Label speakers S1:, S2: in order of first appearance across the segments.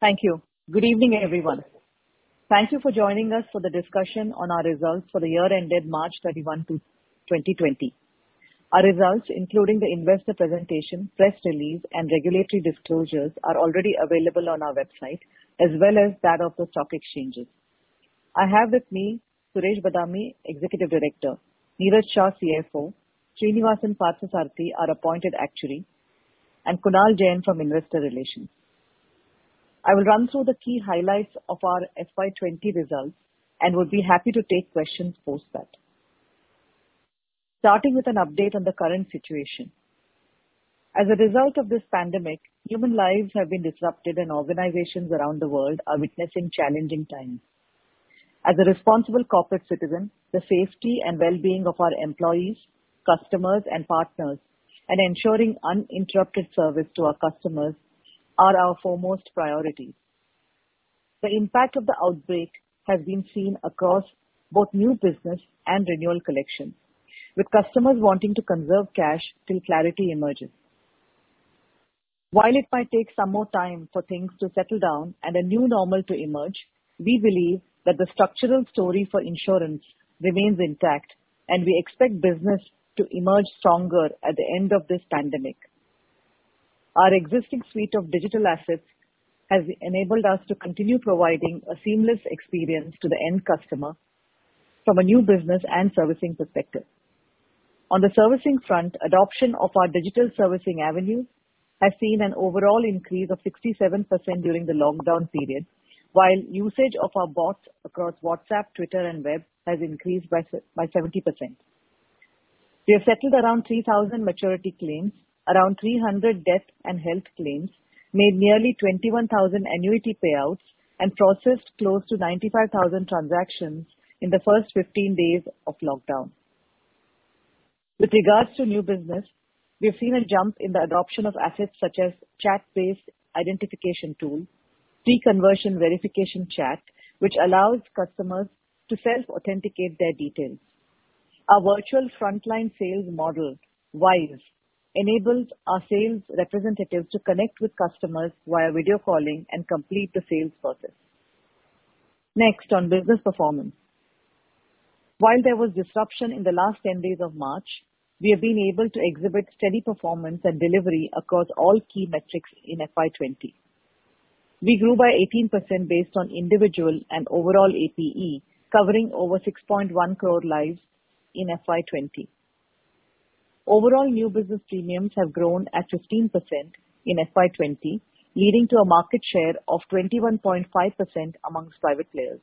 S1: Thank you. Good evening, everyone. Thank you for joining us for the discussion on our results for the year ended March 31, 2020. Our results, including the investor presentation, press release, and regulatory disclosures, are already available on our website, as well as that of the stock exchanges. I have with me Suresh Badami, Executive Director, Niraj Shah, CFO, Srinivasan Parthasarathy, our Appointed Actuary, and Kunal Jain from Investor Relations. I will run through the key highlights of our FY 2020 results and would be happy to take questions post that. Starting with an update on the current situation. As a result of this pandemic, human lives have been disrupted and organizations around the world are witnessing challenging times. As a responsible corporate citizen, the safety and well-being of our employees, customers, and partners, and ensuring uninterrupted service to our customers are our foremost priority. The impact of the outbreak has been seen across both new business and renewal collections, with customers wanting to conserve cash till clarity emerges. While it might take some more time for things to settle down and a new normal to emerge, we believe that the structural story for insurance remains intact, and we expect business to emerge stronger at the end of this pandemic. Our existing suite of digital assets has enabled us to continue providing a seamless experience to the end customer from a new business and servicing perspective. On the servicing front, adoption of our digital servicing avenue has seen an overall increase of 67% during the lockdown period, while usage of our bots across WhatsApp, Twitter, and web has increased by 70%. We have settled around 3,000 maturity claims around 300 death and health claims, made nearly 21,000 annuity payouts, and processed close to 95,000 transactions in the first 15 days of lockdown. With regards to new business, we have seen a jump in the adoption of assets such as chat-based identification tool, pre-conversion verification chat, which allows customers to self-authenticate their details. Our virtual frontline sales model, WISE, enables our sales representatives to connect with customers via video calling and complete the sales process. Next, on business performance. While there was disruption in the last 10 days of March, we have been able to exhibit steady performance and delivery across all key metrics in FY 20 We grew by 18% based on individual and overall APE, covering over 6.1 crore lives in FY 20 Overall, new business premiums have grown at 15% in FY 2020, leading to a market share of 21.5% amongst private players.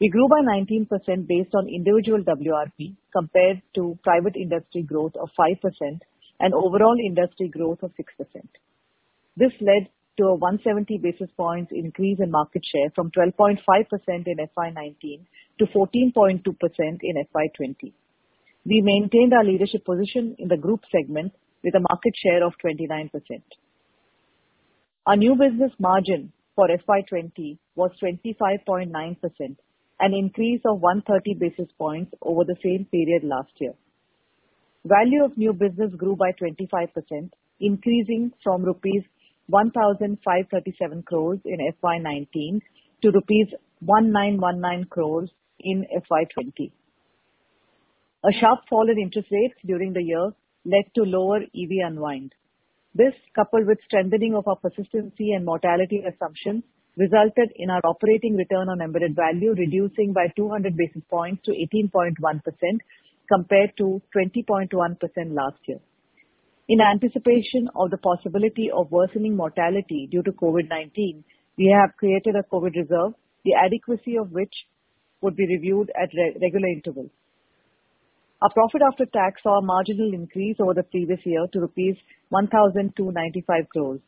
S1: We grew by 19% based on individual WRP compared to private industry growth of 5% and overall industry growth of 6%. This led to a 170 basis points increase in market share from 12.5% in FY 2019 to 14.2% in FY 2020. We maintained our leadership position in the group segment with a market share of 29%. Our new business margin for FY 2020 was 25.9%, an increase of 130 basis points over the same period last year. Value of new business grew by 25%, increasing from rupees 1,537 crores in FY 2019 to rupees 1,919 crores in FY 2020. A sharp fall in interest rates during the year led to lower EV unwind. This, coupled with strengthening of our persistency and mortality assumptions, resulted in our operating return on embedded value reducing by 200 basis points to 18.1% compared to 20.1% last year. In anticipation of the possibility of worsening mortality due to COVID-19, we have created a COVID reserve, the adequacy of which would be reviewed at regular intervals. Our profit after tax saw a marginal increase over the previous year to rupees 1,295 crores.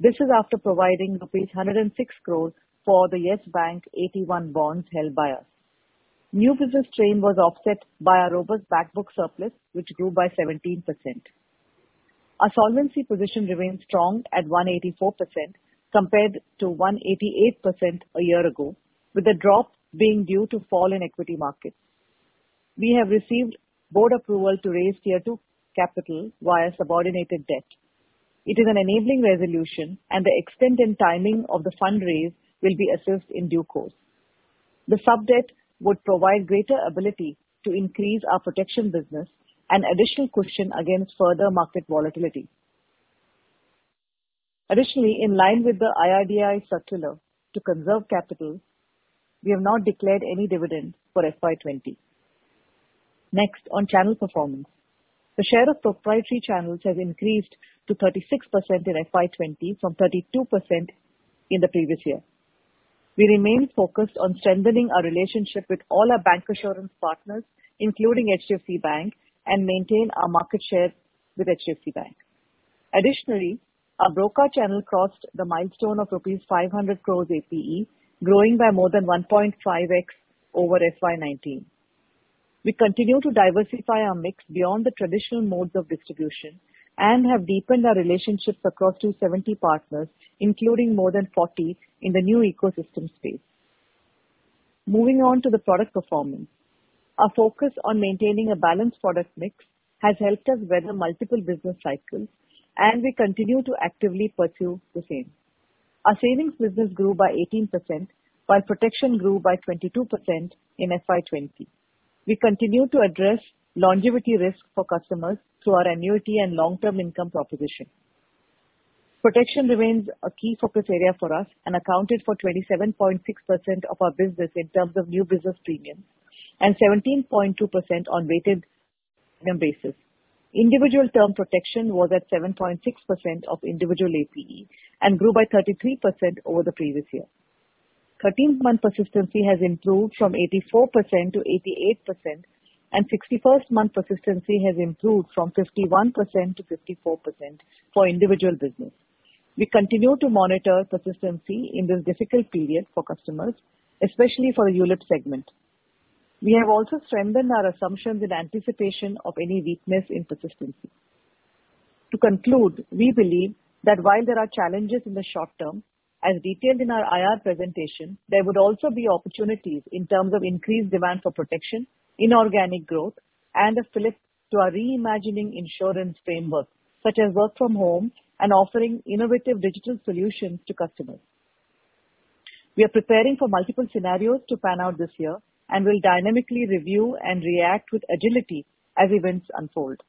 S1: This is after providing rupees 106 crores for the Yes Bank AT1 bonds held by us. New business strain was offset by our robust back book surplus, which grew by 17%. Our solvency position remained strong at 184% compared to 188% a year ago, with the drop being due to fall in equity markets. We have received board approval to raise Tier 2 capital via subordinated debt. It is an enabling resolution, and the extent and timing of the fundraise will be assessed in due course. The sub-debt would provide greater ability to increase our protection business and additional cushion against further market volatility. Additionally, in line with the IRDAI circular to conserve capital, we have not declared any dividend for FY 2020. Next, on channel performance. The share of proprietary channels has increased to 36% in FY 2020 from 32% in the previous year. We remain focused on strengthening our relationship with all our bancassurance partners, including HDFC Bank, and maintain our market share with HDFC Bank. Additionally, our broker channel crossed the milestone of rupees 500 crores APE, growing by more than 1.5x over FY 2019. We continue to diversify our mix beyond the traditional modes of distribution and have deepened our relationships across 270 partners, including more than 40 in the new ecosystem space. Moving on to the product performance. Our focus on maintaining a balanced product mix has helped us weather multiple business cycles, and we continue to actively pursue the same. Our savings business grew by 18%, while protection grew by 22% in FY 2020. We continue to address longevity risk for customers through our annuity and long-term income proposition. Protection remains a key focus area for us and accounted for 27.6% of our business in terms of new business premiums and 17.2% on weighted premium basis. Individual term protection was at 7.6% of individual APE and grew by 33% over the previous year. 13th-month persistency has improved from 84% to 88%, and 61st-month persistency has improved from 51% to 54% for individual business. We continue to monitor persistency in this difficult period for customers, especially for the ULIP segment. We have also strengthened our assumptions in anticipation of any weakness in persistency. To conclude, we believe that while there are challenges in the short term, as detailed in our IR presentation, there would also be opportunities in terms of increased demand for protection, inorganic growth, and a flip to our reimagining insurance framework, such as work from home and offering innovative digital solutions to customers. We are preparing for multiple scenarios to pan out this year and will dynamically review and react with agility as events unfold.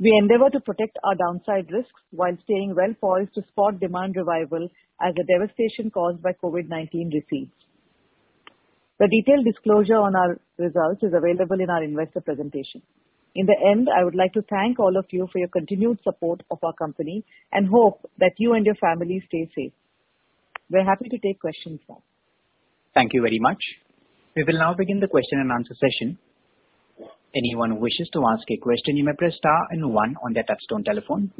S1: We endeavor to protect our downside risks while staying well-poised to spot demand revival as the devastation caused by COVID-19 recedes. The detailed disclosure on our results is available in our investor presentation. In the end, I would like to thank all of you for your continued support of our company and hope that you and your family stay
S2: safe. We're happy to take questions now. Thank you very much. We will now begin the question and answer session. Anyone who wishes to ask a question, you may press star and one on their touchtone telephone.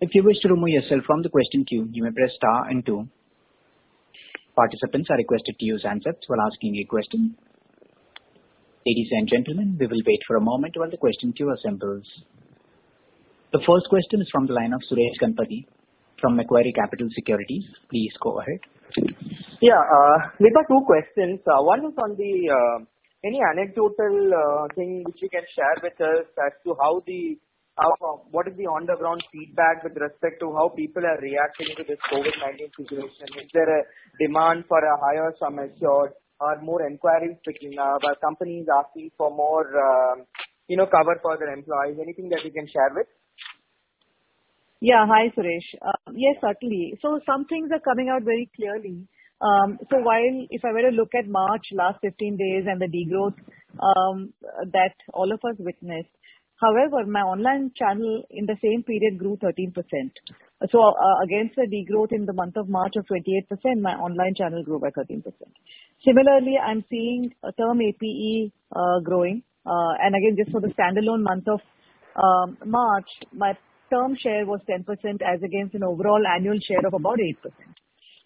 S2: If you wish to remove yourself from the question queue, you may press star and two. Participants are requested to use handsets while asking a question. Ladies and gentlemen, we will wait for a moment while the question queue assembles. The first question is from the line of Suresh Ganapathy from Macquarie Capital Securities. Please go ahead.
S3: Yeah. There uh, are two questions. Uh, one is on the uh, any anecdotal uh, thing which you can share with us as to uh, what is the on-the-ground feedback with respect to how people are reacting to this COVID-19 situation? Is there a demand for a higher sum assured? Are more inquiries picking up? Are companies asking for more um, you know, cover for their employees? Anything that you can share with?
S1: Yeah. Hi, Suresh. Uh, yes, certainly. So some things are coming out very clearly. Um, so while if I were to look at March, last 15 days, and the degrowth um, that all of us witnessed, however, my online channel in the same period grew 13%. So uh, against the degrowth in the month of March of 28%, my online channel grew by 13%. Similarly, I'm seeing term APE uh, growing. Uh, and again, just for the standalone month of um, March, my term share was 10% as against an overall annual share of about 8%.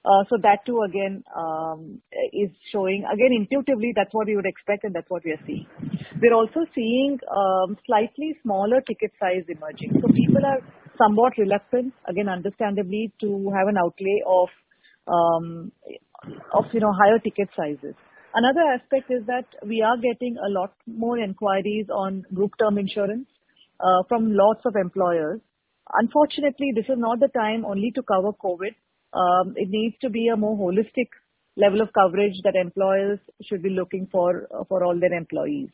S1: Uh, so that too, again, um, is showing. Again, intuitively, that's what we would expect, and that's what we are seeing. We're also seeing um, slightly smaller ticket size emerging. So people are somewhat reluctant, again, understandably, to have an outlay of um, of you know, higher ticket sizes. Another aspect is that we are getting a lot more inquiries on group term insurance uh, from lots of employers. Unfortunately, this is not the time only to cover COVID, um, it needs to be a more holistic level of coverage that employers should be looking for uh, for all their employees.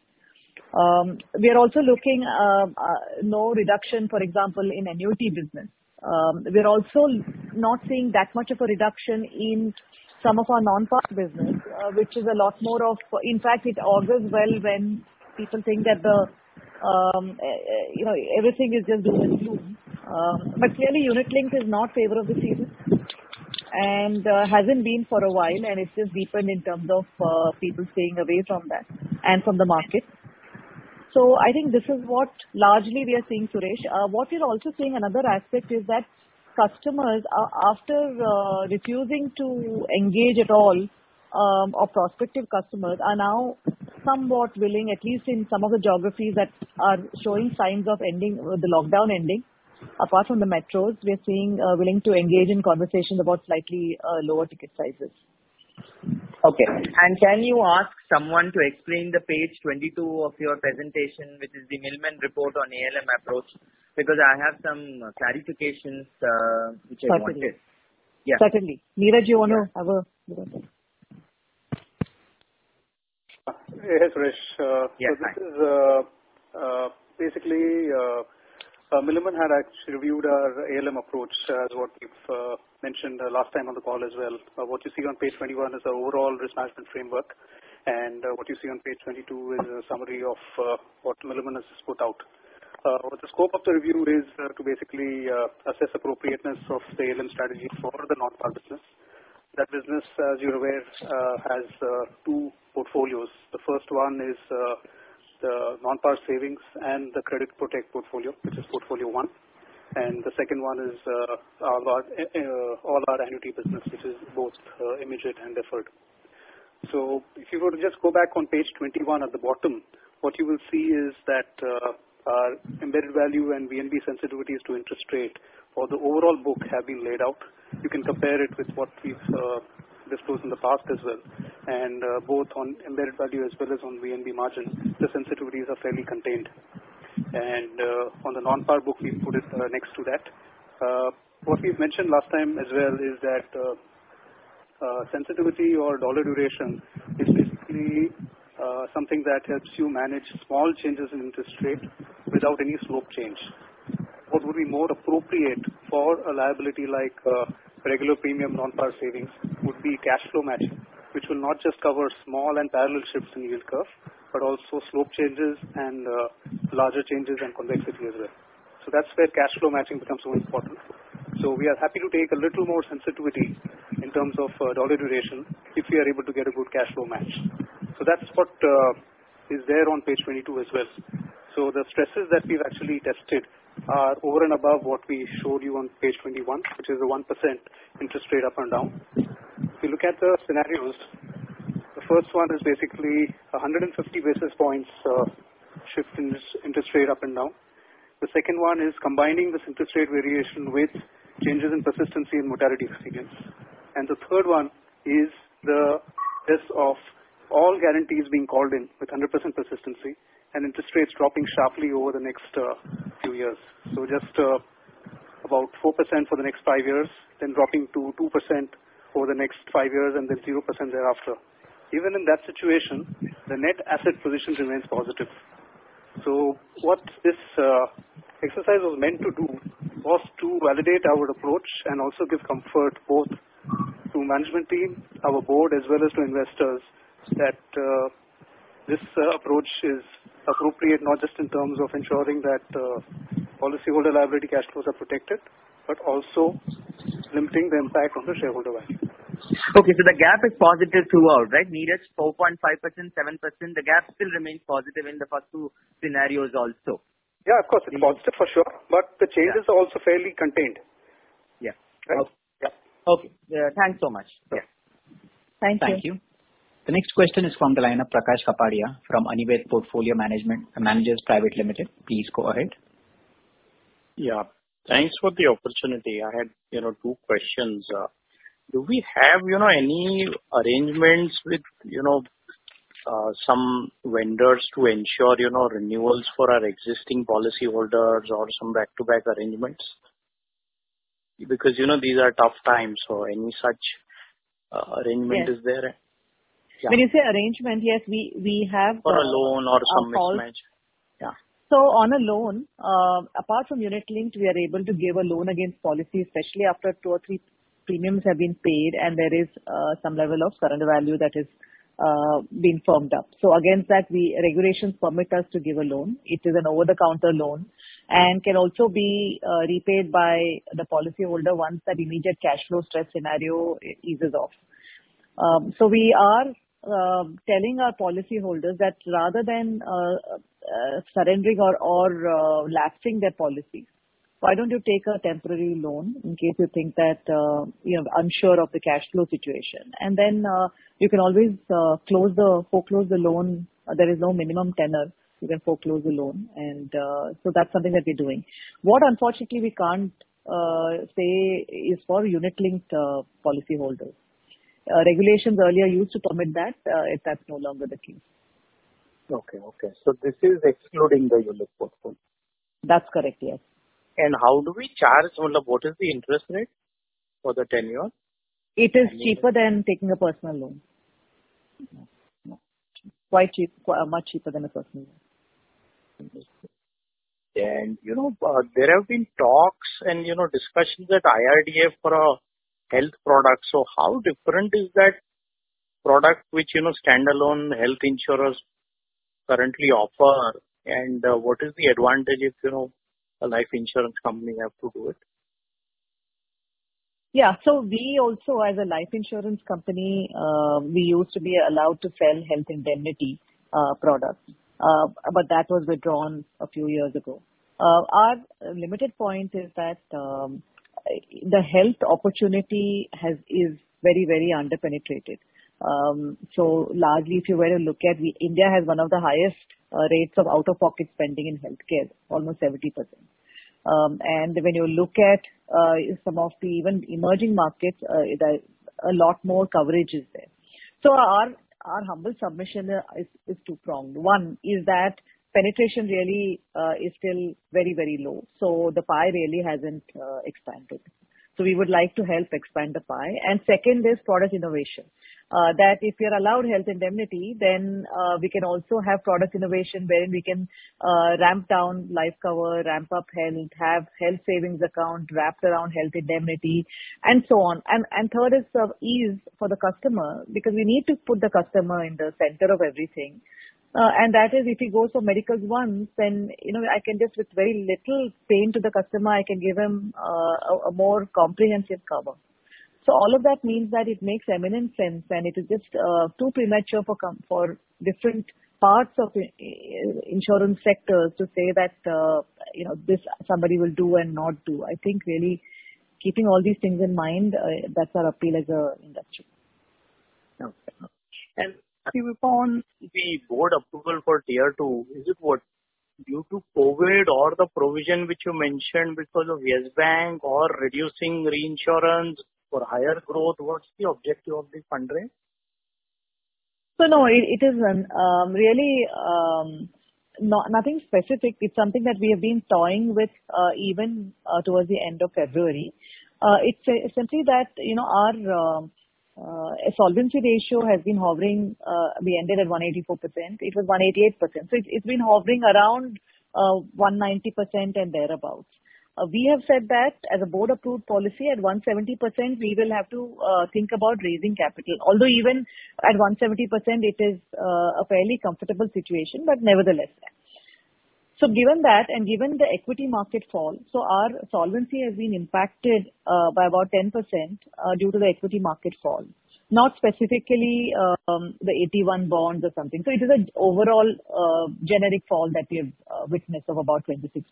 S1: Um, we are also looking um, uh, no reduction, for example, in annuity business. We're also not seeing that much of a reduction in some of our non part business, uh, which is a lot more of, in fact, it augurs well when people think that eh, eh, everything is just doom and gloom. But clearly, unit-linked is not favor of the season and uh, hasn't been for a while, and it's just deepened in terms of uh, people staying away from that and from the market. So I think this is what largely we are seeing, Suresh. Uh, what we're also seeing, another aspect is that customers, after refusing to engage at all, um, or prospective customers are now somewhat willing, at least in some of the geographies that are showing signs of ending the lockdown ending, apart from the metros, we are seeing uh, willing to engage in conversations about slightly uh, lower ticket sizes. Okay. And can
S4: you ask someone to explain the page 22 of your presentation, which is the Milliman report on ALM approach? Because I have some clarifications uh, which I wanted.
S5: Certainly.
S1: Certainly. Niraj, you want to have a look at
S6: Yes, So this is basically uh, Milliman had actually reviewed our ALM approach uh, as what we've uh, mentioned last time on the call as well. What you see on page 21 is the overall risk management framework, and what you see on page 22 is a summary of what Milliman has put out. The scope of the review is to basically assess appropriateness of the ALM strategy for the non-par business. That business, as you're aware, has two portfolios. The first one is non-par savings and the Credit Protect portfolio, which is portfolio one. and The second one is uh, uh, all our annuity business, which is both uh, immediate and deferred. If you were to just go back on page 21 at the bottom, what you will see is that our embedded value and VNB sensitivities to interest rate for the overall book have been laid out. You can compare it with what we've disclosed in the past as well. and uh, Both on embedded value as well as on VNB margin, the sensitivities are fairly contained. And uh, On the non-par book, we put it uh, next to that. What we've mentioned last time as well is that sensitivity or dollar duration is basically something that helps you manage small changes in interest rate without any slope change what would be more appropriate for a liability like uh, regular premium non-par savings would be cash flow matching, which will not just cover small and parallel shifts in yield curve, but also slope changes and uh, larger changes and convexity as well. So that's where cash flow matching becomes so important. So we are happy to take a little more sensitivity in terms of uh, dollar duration if we are able to get a good cash flow match. So that's what is there on page 22 as well. So the stresses that we've actually tested are over and above what we showed you on page 21, which is the 1% interest rate up and down. If you look at the scenarios, the first one is basically 150 basis points uh, shift in interest rate up and down. The second one is combining this interest rate variation with changes in persistency and mortality experience. The third one is the risk of all guarantees being called in with 100% persistency and interest rates dropping sharply over the next uh, five years. So just uh, about 4% for the next five years, then dropping to 2% for the next five years, and then 0% thereafter. Even in that situation, the net asset position remains positive. So what this uh, exercise was meant to do was to validate our approach and also give comfort both to management team, our board, as well as to investors that uh, this approach is appropriate, not just in terms of ensuring that uh, policyholder liability cash flows are protected, but also
S3: limiting the impact on the shareholder value. Okay. So the gap is positive throughout, right? Niraj, 4.5%, 7%, the gap still remains positive in the first two scenarios also.
S6: Yeah, of course. It's positive for sure, but the changes are also fairly contained. Yeah. Right?
S2: Okay. Thanks so much. Yeah. Thank you. Thank you. The next question is from the line of Prakash Kapadia from Anived Portfolio Managers Private Limited. Please go
S5: ahead. Yeah. Thanks for the opportunity. I had two questions. Do we have any arrangements with uh, some vendors to ensure renewals for our existing policyholders or some back-to-back arrangements? Because these are tough times, so any such uh, arrangement is there? When you say
S1: arrangement, yes, we have. Uh, or a loan or some mismatch. Yeah. So on a loan, uh, apart from unit-linked, we are able to give a loan against policy, especially after two or three premiums have been paid, and there is uh, some level of surrender value that is being firmed up. So against that, the regulations permit us to give a loan. It is an over-the-counter loan and can also be repaid by the policyholder once that immediate cash flow stress scenario eases off. Um, so we are uh, telling our policyholders that rather than uh, uh, surrendering or lapsing their policies, why don't you take a temporary loan in case you think that you're unsure of the cash flow situation? And then you can always foreclose the loan. There is no minimum tenor. You can foreclose the loan. And so that's something that we're doing. What, unfortunately, we can't say is for unit-linked policyholders. Uh, regulations earlier used to permit that. Uh, if That's
S5: no longer the case.
S3: Okay. Okay. So this is excluding the ULIP portfolio?
S5: That's correct. Yes. How do we charge? What is the interest rate
S3: for the tenure?
S1: It is cheaper than taking a personal loan. Quite cheap, uh, much cheaper than a personal
S3: loan. And you know, There have been talks and you know discussions at IRDA for a health products. So how different is that product which you know,
S5: standalone health insurers currently offer, and uh, what is the advantage if you know, a life insurance company have to do it?
S1: Yeah. So we also, as a life insurance company, uh, we used to be allowed to sell health indemnity uh, products, but that was withdrawn a few years ago. Our limited point is that um, the health opportunity is very, very underpenetrated. Um, so largely, if you were to look at, India has one of the highest uh, rates of out-of-pocket spending in healthcare, almost 70%. Um, and when you look at uh, some of the even emerging markets, uh, a lot more coverage is there. So our humble submission is two-pronged. One is that penetration really uh, is still very, very low. So the pie really hasn't uh, expanded. So we would like to help expand the pie. And second is product innovation. Uh, that if we are allowed health indemnity, then we can also have product innovation wherein we can ramp down life cover, ramp up health, have health savings account wrapped around health indemnity, and so on. And and third is ease for the customer because we need to put the customer in the center of everything. Uh, and that is if he goes for medicals once, then I can just, with very little pain to the customer, I can give him uh, a more comprehensive cover. So all of that means that it makes eminent sense, and it is just uh, too premature for different parts of insurance sectors to say that this somebody will do and not do. I think really keeping all these things in mind, that's our appeal as an industry. Okay. And
S7: active
S3: upon the board approval for Tier 2? Is it what, due to COVID or the provision which you mentioned because of Yes Bank or reducing reinsurance for higher growth? What's the objective of the fundraise?
S1: So no, it isn't. Um, um, really, um, nothing specific. It's something that we have been toying with uh, even uh, towards the end of February. Uh, it's simply that you know our uh, solvency ratio has been hovering. Uh, we ended at 184%. It was 188%. So it's been hovering around 190% uh, and thereabouts. We have said that as a board-approved policy at 170%, we will have to think about raising capital. Although even at 170%, it is a fairly comfortable situation, but nevertheless, so, Given that and given the equity market fall, so our solvency has been impacted uh, by about 10% uh, due to the equity market fall, not specifically um, the AT1 bonds or something. So, It is an overall uh, generic fall that we have witnessed of about 26%.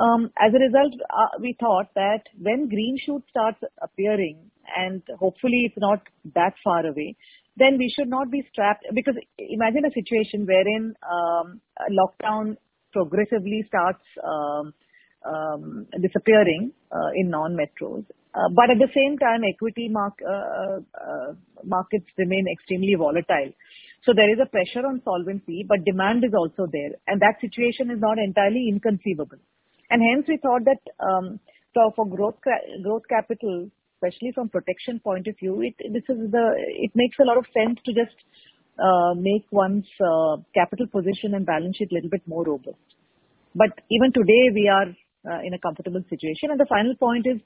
S1: Um, as a result, we thought that when green shoot starts appearing, and hopefully it's not that far away, then we should not be strapped because imagine a situation wherein um, lockdown progressively starts um, um, disappearing uh, in non-metros. Uh, but at the same time, equity mark, uh, uh, markets remain extremely volatile. So there is a pressure on solvency, but demand is also there. And that situation is not entirely inconceivable. And hence we thought that um, so for growth, growth capital, especially from protection point of view, it makes a lot of sense to just uh, make one's uh, capital position and balance sheet a little bit more robust. But even today, we are uh, in a comfortable situation. And the final point is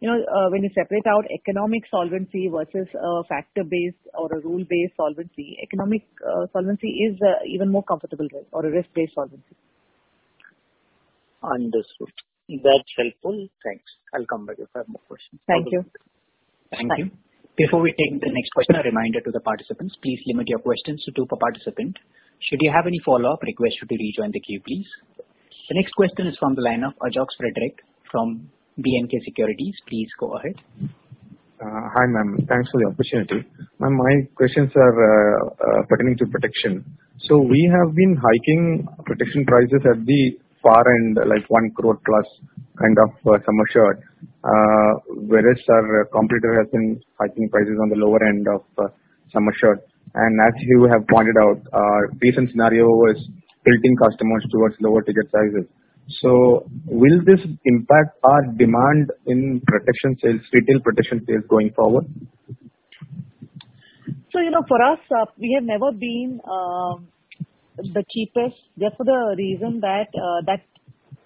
S1: when you separate out economic solvency versus a factor-based or a rule-based solvency, economic solvency is even more comfortable or a risk-based solvency.
S5: Understood. That's helpful. Thanks. I'll come back if I have more questions. Thank you. Thank
S2: you. Before we take the next question, a reminder to the participants, please limit your questions to two per participant. Should you have any follow-up, request you to rejoin the queue, please. The next question is from the line of Ajox Frederick from B&K Securities. Please go ahead.
S3: Uh, hi, ma'am. Thanks for the opportunity. Ma'am, my questions are uh, uh, pertaining to protection. So we have been hiking protection prices at the Far and like 1 crore plus kind of uh, sum assured, uh, whereas our competitor has been hiking prices on the lower end of uh, sum assured. And as you have pointed out, our recent scenario was tilting customers towards lower ticket sizes. So will this impact our demand in protection sales, retail protection sales going forward?
S1: So, you know, for us, we have never been um, the cheapest just for the reason that uh, that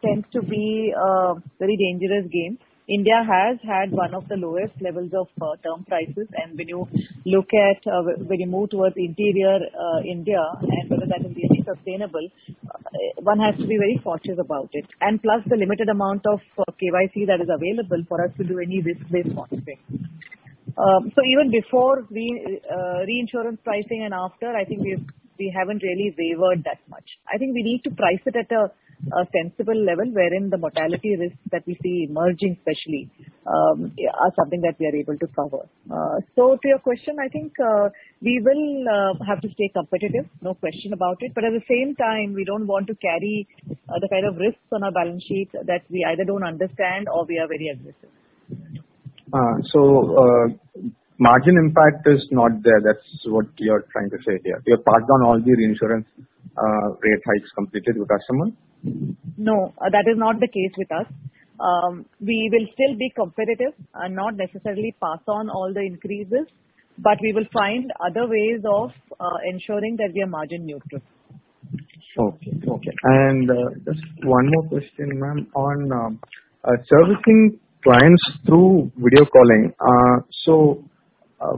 S1: tends to be a very dangerous game. India has had one of the lowest levels of uh, term prices, and when you look at uh, when you move towards interior India and whether that is really sustainable, one has to be very cautious about it. And plus the limited amount of KYC that is available for us to do any risk-based monitoring. Um, so even before reinsurance pricing and after, I think we've we haven't really wavered that much. I think we need to price it at a sensible level wherein the mortality risks that we see emerging, especially, um, are something that we are able to cover. Uh, so to your question, I think uh, we will uh, have to stay competitive, no question about it. But at the same time, we don't want to carry the kind of risks on our balance sheet that we either don't understand or we are very aggressive.
S3: So margin impact is not there. That's what you're trying to say here. You have passed on all the reinsurance uh, rate hikes completely to customers?
S1: No, uh, that is not the case with us. Um, we will still be competitive and not necessarily pass on all the increases, but we will find other ways of uh, ensuring that we are margin neutral.
S3: Okay. Okay. And just one more question, ma'am, on um, servicing clients through video calling. So uh,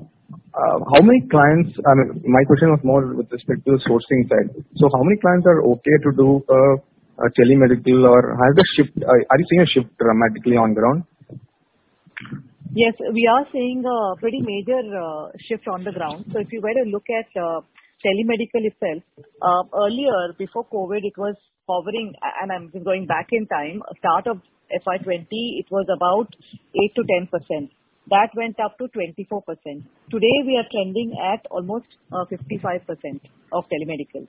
S3: how many clients? I mean, my question was more with respect to the sourcing side. So how many clients are okay to do telemedical, or has the shift? Uh, are you seeing a shift dramatically on ground?
S1: Yes, we are seeing a pretty major uh, shift on the ground. So if you were to look at telemedical itself, earlier, before COVID, it was hovering, and I'm going back in time, start of FY20, it was about 8%-10%. That went up to 24%. Today, we are trending at almost 55% uh, of telemedical.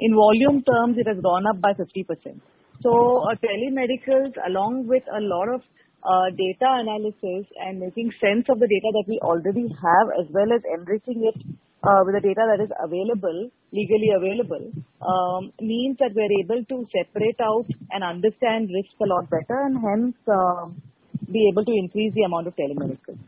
S1: In volume terms, it has gone up by 50%. So uh, telemedicals, along with a lot of uh, data analysis and making sense of the data that we already have, as well as enriching it with the data that is available, legally available, um, means that we're able to separate out and understand risks a lot better and hence um, be able to increase the amount of telemedicine.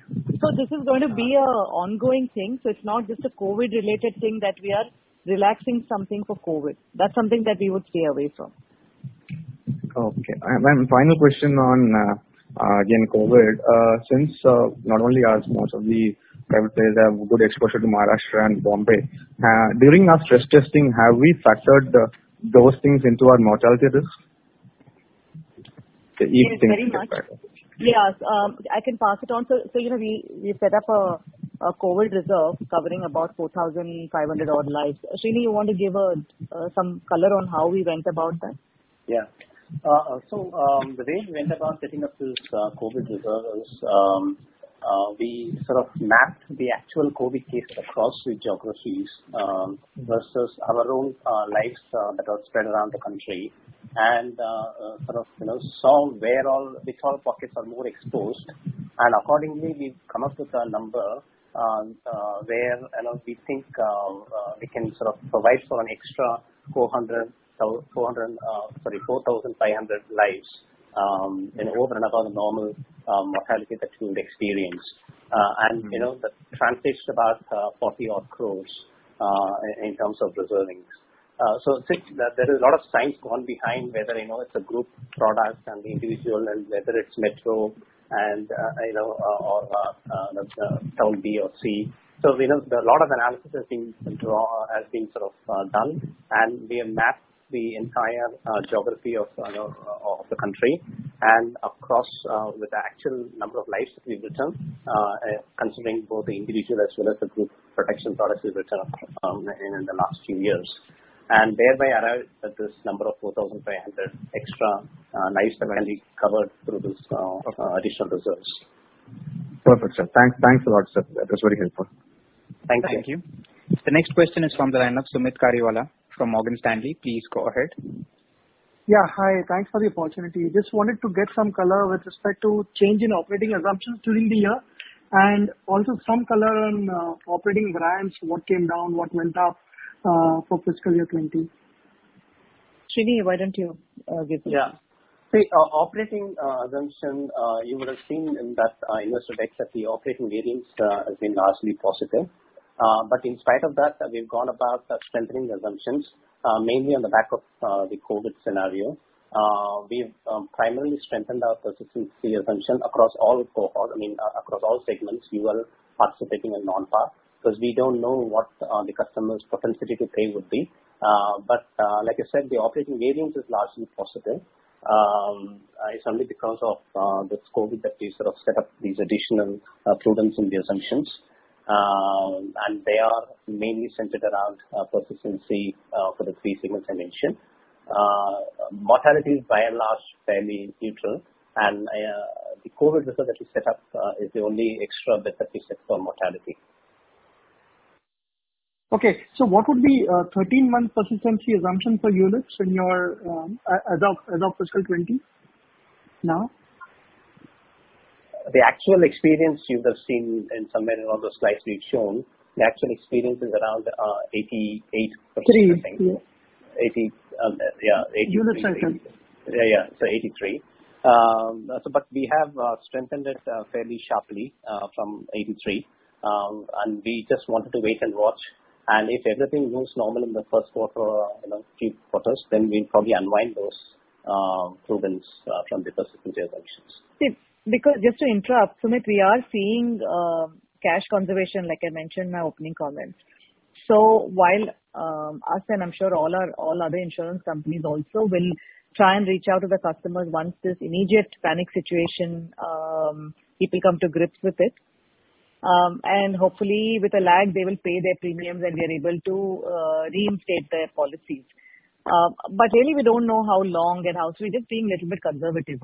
S1: So this is going to be an ongoing thing. So it's not just a COVID-related thing that we are relaxing something for COVID. That's something that we would stay away from.
S3: Okay. And final question on, uh, again, COVID. Uh, since uh, not only us, most of the private players have good exposure to Maharashtra and Bombay, during our stress testing, have we factored those things into our mortality risk? The Yes, very
S1: much. Yes. Um, I can pass it on. So so you know, we we set up a COVID reserve covering about 4,500 odd lives. Srini, you want to give uh, some color on how we went about that?
S5: Yeah. Uh, so um, the way we went about setting up this uh, COVID reserve is um, we sort of mapped the actual COVID cases across the geographies versus our own lives that are spread around the country and uh, uh, sort of you know saw where all which all pockets are more exposed. and Accordingly, we've come up with a number um, uh, where you know we think we can sort of provide for an extra 400, sorry 4,500 lives um, over and above the normal mortality that we would experience. and you mm-hmm. know That translates to about 40 odd crores in terms of reservings. Uh, so, there is a lot of science gone behind whether it's a group product and the individual and whether it's metro uh, uh, or town B or C. So, a lot of analysis has been sort of done, and we have mapped the entire geography of the country and across with the actual number of lives that we've written, eh, considering both the individual as well as the group protection products we've written um, in the last few years and thereby arrived at this number of 4,500 extra uh, lives that can be covered through this uh, uh, additional reserves.
S3: Perfect, sir. Thanks. Thanks a lot, sir. That was very helpful. Thank you.
S5: Thank you. The next question is from
S2: the line of Sumit Kariwala from Morgan Stanley. Please go ahead.
S3: Yeah. Hi. Thanks for the opportunity. Just wanted to get some color with respect to change in operating assumptions during the year and also some color on operating variance, what came down, what went up, uh, for fiscal year 2020?
S1: Srini, why don't you
S3: uh, give this? Yeah.
S5: See, uh, operating assumption, you would have seen in that investor deck that the operating variance has been largely positive. In spite of that, we've gone about strengthening assumptions, mainly on the back of the COVID scenario. We've um, primarily strengthened our persistency assumption across all cohorts, I mean, across all segments, UL, participating and non-par because we don't know what uh, the customer's propensity to pay would be. Uh, but uh, like I said, the operating variance is largely positive. Um, it's only because of this COVID that we sort of set up these additional prudence in the assumptions. Um, and they are mainly centered around persistency for the three segments I mentioned. Mortality is by and large fairly neutral. And the COVID result that we set up is the only extra bit that we set for mortality.
S3: Okay. so What would be 13-month uh, persistency assumption for units in your um, as of fiscal twenty now?
S5: The actual experience you have seen in somewhere in all the slides we've shown, the actual experience is around 88%, uh, I think. Three. Yeah. ULIP um, cycle. Yeah. 83. Um, we have uh, strengthened it fairly sharply from 83. and We just wanted to wait and watch and if everything goes normal in the first quarter or few quarters, then we'll probably unwind those uh, prudence uh, from the persistency assumptions.
S1: See, because just to interrupt, Sumit, we are seeing um, cash conservation, like I mentioned in my opening comments. So while um, us and I'm sure all other insurance companies also will try and reach out to the customers once this immediate panic situation, um, people come to grips with it. Um, and hopefully, with a lag, they will pay their premiums, and we are able to uh, reinstate their policies. Uh, but really, we don't know how long and how, so we're just being a little bit conservative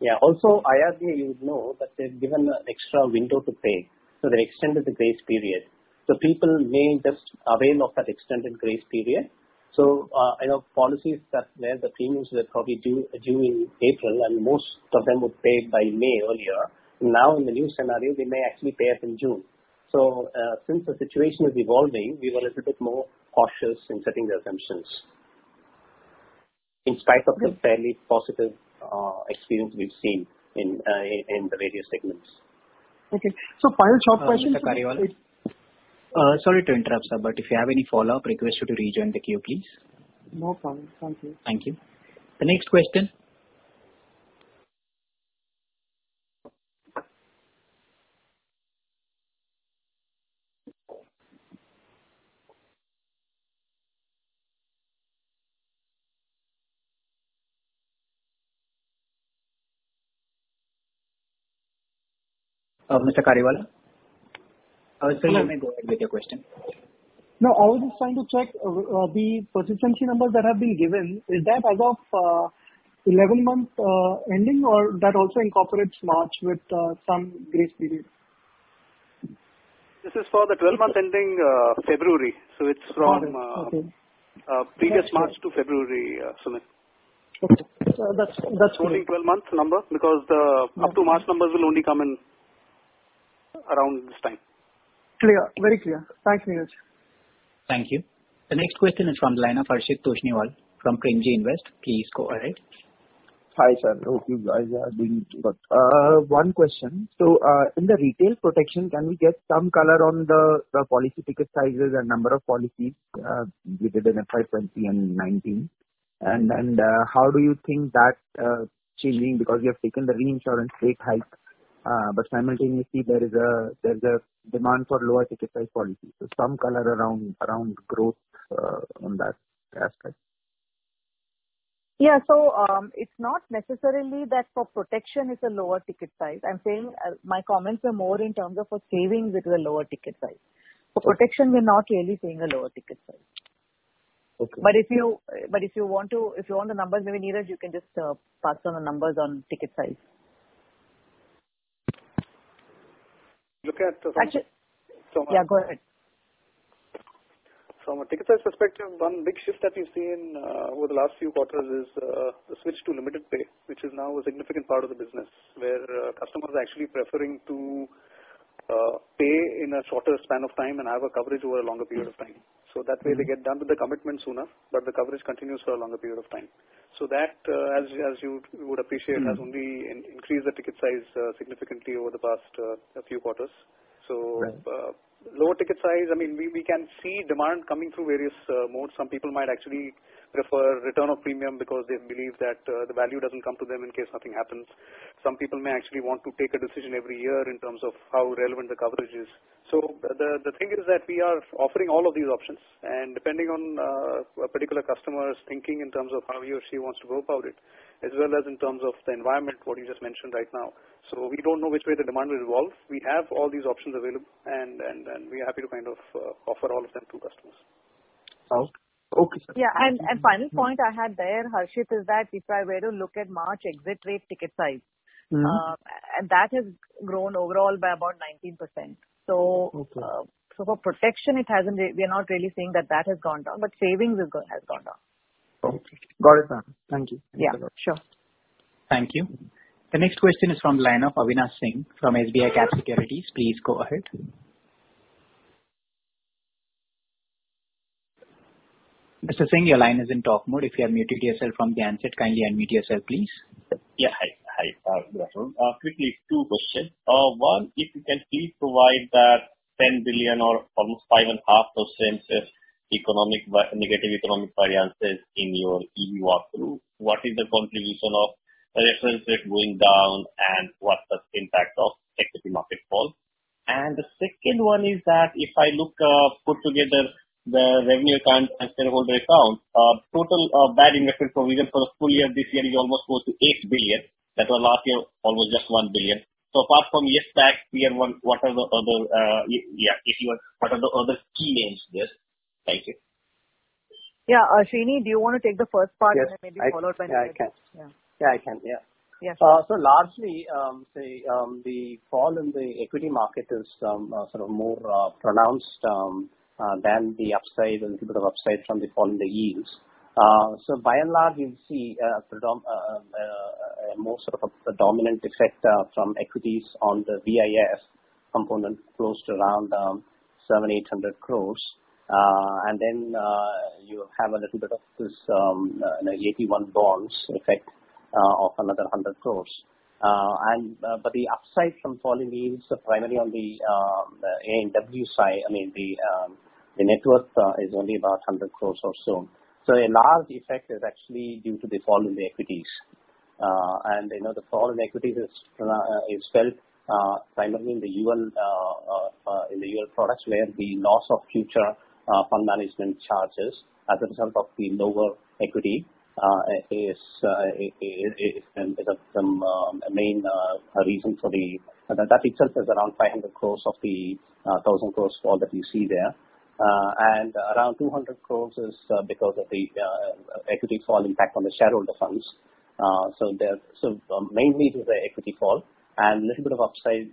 S5: Yeah. Also, IRDAI, you would know that they've given an extra window to pay. So they extended the grace period. So people may just avail of that extended grace period. So you uh, know, policies that where the premiums were probably due in April, and most of them would pay by May earlier, now, in the new scenario, they may actually pay up in June. So uh, since the situation is evolving, we were a little bit more cautious in setting the assumptions in spite of the fairly positive uh, experience we've seen uh, in in the various segments.
S2: Okay. So final short question. Mr. Kariwala? Sorry to interrupt, sir, but if you have any follow-up, request you to rejoin the queue, please.
S3: No problem. Thank you. Thank you. The next question
S2: Uh, Mr. Kariwala? Uh, sir, you may go ahead with your question.
S3: No, I was just trying to check uh, the persistency numbers that have been given. Is that as of 11-month ending, or that also incorporates March with some grace period?
S6: This is for the 12-month ending February. So it's from previous March to February, Sumit.
S8: Okay.
S3: That's. Only
S6: 12-month number because the up-to-March numbers will only come in around this time.
S3: Clear. Very clear. Thanks, Niraj.
S2: Thank you. The next question is from the line of Harshit Toshniwal from Premji Invest. Please go ahead.
S3: Hi, sir. Hope you guys are doing good. Uh, one question. Uh, in the retail protection, can we get some color on the policy ticket sizes and number of policies uh, we did in FY 2020 and 2019? How do you think that changing because you have taken the reinsurance rate hike uh, but simultaneously, there is a demand for lower ticket size policy. So some color around growth uh, on that aspect.
S1: Yeah. So um, it's not necessarily that for protection it's a lower ticket size. I'm saying uh, my comments are more in terms of for savings, it is a lower ticket size. For protection, we're not really seeing a lower ticket size. But if you want the numbers, maybe Niraj, you can just pass on the numbers on ticket size.
S6: look at uh, Actually, from yeah, a, go ahead. From a ticket size perspective, one big shift that we've seen uh, over the last few quarters is uh, the switch to limited pay, which is now a significant part of the business, where uh, customers are actually preferring to uh, pay in a shorter span of time and have a coverage over a longer period of time. So that way they mm-hmm. get done with the commitment sooner, but the coverage continues for a longer period of time. So That, uh, as you would appreciate, has hmm. only increased the ticket size uh, significantly over the past uh, few quarters lower ticket size, I mean, we can see demand coming through various uh, modes. Some people might actually prefer return of premium because they believe that uh, the value doesn't come to them in case nothing happens. Some people may actually want to take a decision every year in terms of how relevant the coverage is. So the thing is that we are offering all of these options, and depending on uh, a particular customer's thinking in terms of how he or she wants to go about it, as well as in terms of the environment, what you just mentioned right now. So We don't know which way the demand will evolve. We have all these options available, and we are happy to kind of uh, offer all of them to customers.
S3: Okay, sir.
S1: Yeah. Final point I had there, Harshit, is that if I were to look at March exit rate ticket size. Mm-hmm. Uh, that has grown overall by about 19%. Okay. Uh, for protection, it hasn't. we are not really seeing that that has gone down, but savings has gone down.
S2: Okay. Got it, ma'am. Thank you. Yeah. Sure. Thank you. The next question is from the line of Avinash Singh from SBI Cap Securities. Please go ahead. Mr. Singh, your line is in talk mode. If you have muted yourself from the handset, kindly unmute yourself,
S5: please. Yeah. Hi. Uh, good afternoon. Uh, quickly, two questions. Uh, one, if you can please provide that 10 billion or almost 5.5% economic negative economic variances in your EV walkthrough? What is the contribution of reference rate going down, and what's the impact of equity market fall? And the second one is that if I look uh, put together the revenue account and shareholder account, uh, total uh, bad investment provision for the full year this year is almost close to 8 billion. That was last year, almost just 1 billion. So apart from yes we Tier 1, what are the other, yeah, if you are, what are the other key names there? Thank you.
S1: Yeah. Uh, Srini, do you want to take the first part and then maybe followed by me.
S5: Yeah, I can. Yeah. Uh, so largely, um, um, the fall in the equity market is um, uh, sort of more pronounced than the upside, a little bit of upside from the fall in the yields. So by and large, you'll see more sort of a predominant effect from equities on the VIF component, close to around eight hundred crores. Uh, and then uh, you have a little bit of this um, uh, AT1 bonds effect of another 100 crores. But the upside from falling yields is primarily on the um, ANW side. I mean, the um, net worth is only about 100 crores or so. So a large effect is actually due to the fall in the equities. And the fall in equities is felt primarily in the UL products where the loss of future uh, fund management charges as a result of the lower equity uh, is the uh, um, main reason for the that itself is around 500 crores of the 1,000 crores fall that you see there. And around 200 crores is because of the equity fall impact on the shareholder funds. So um, mainly it is the equity fall and a little bit of upside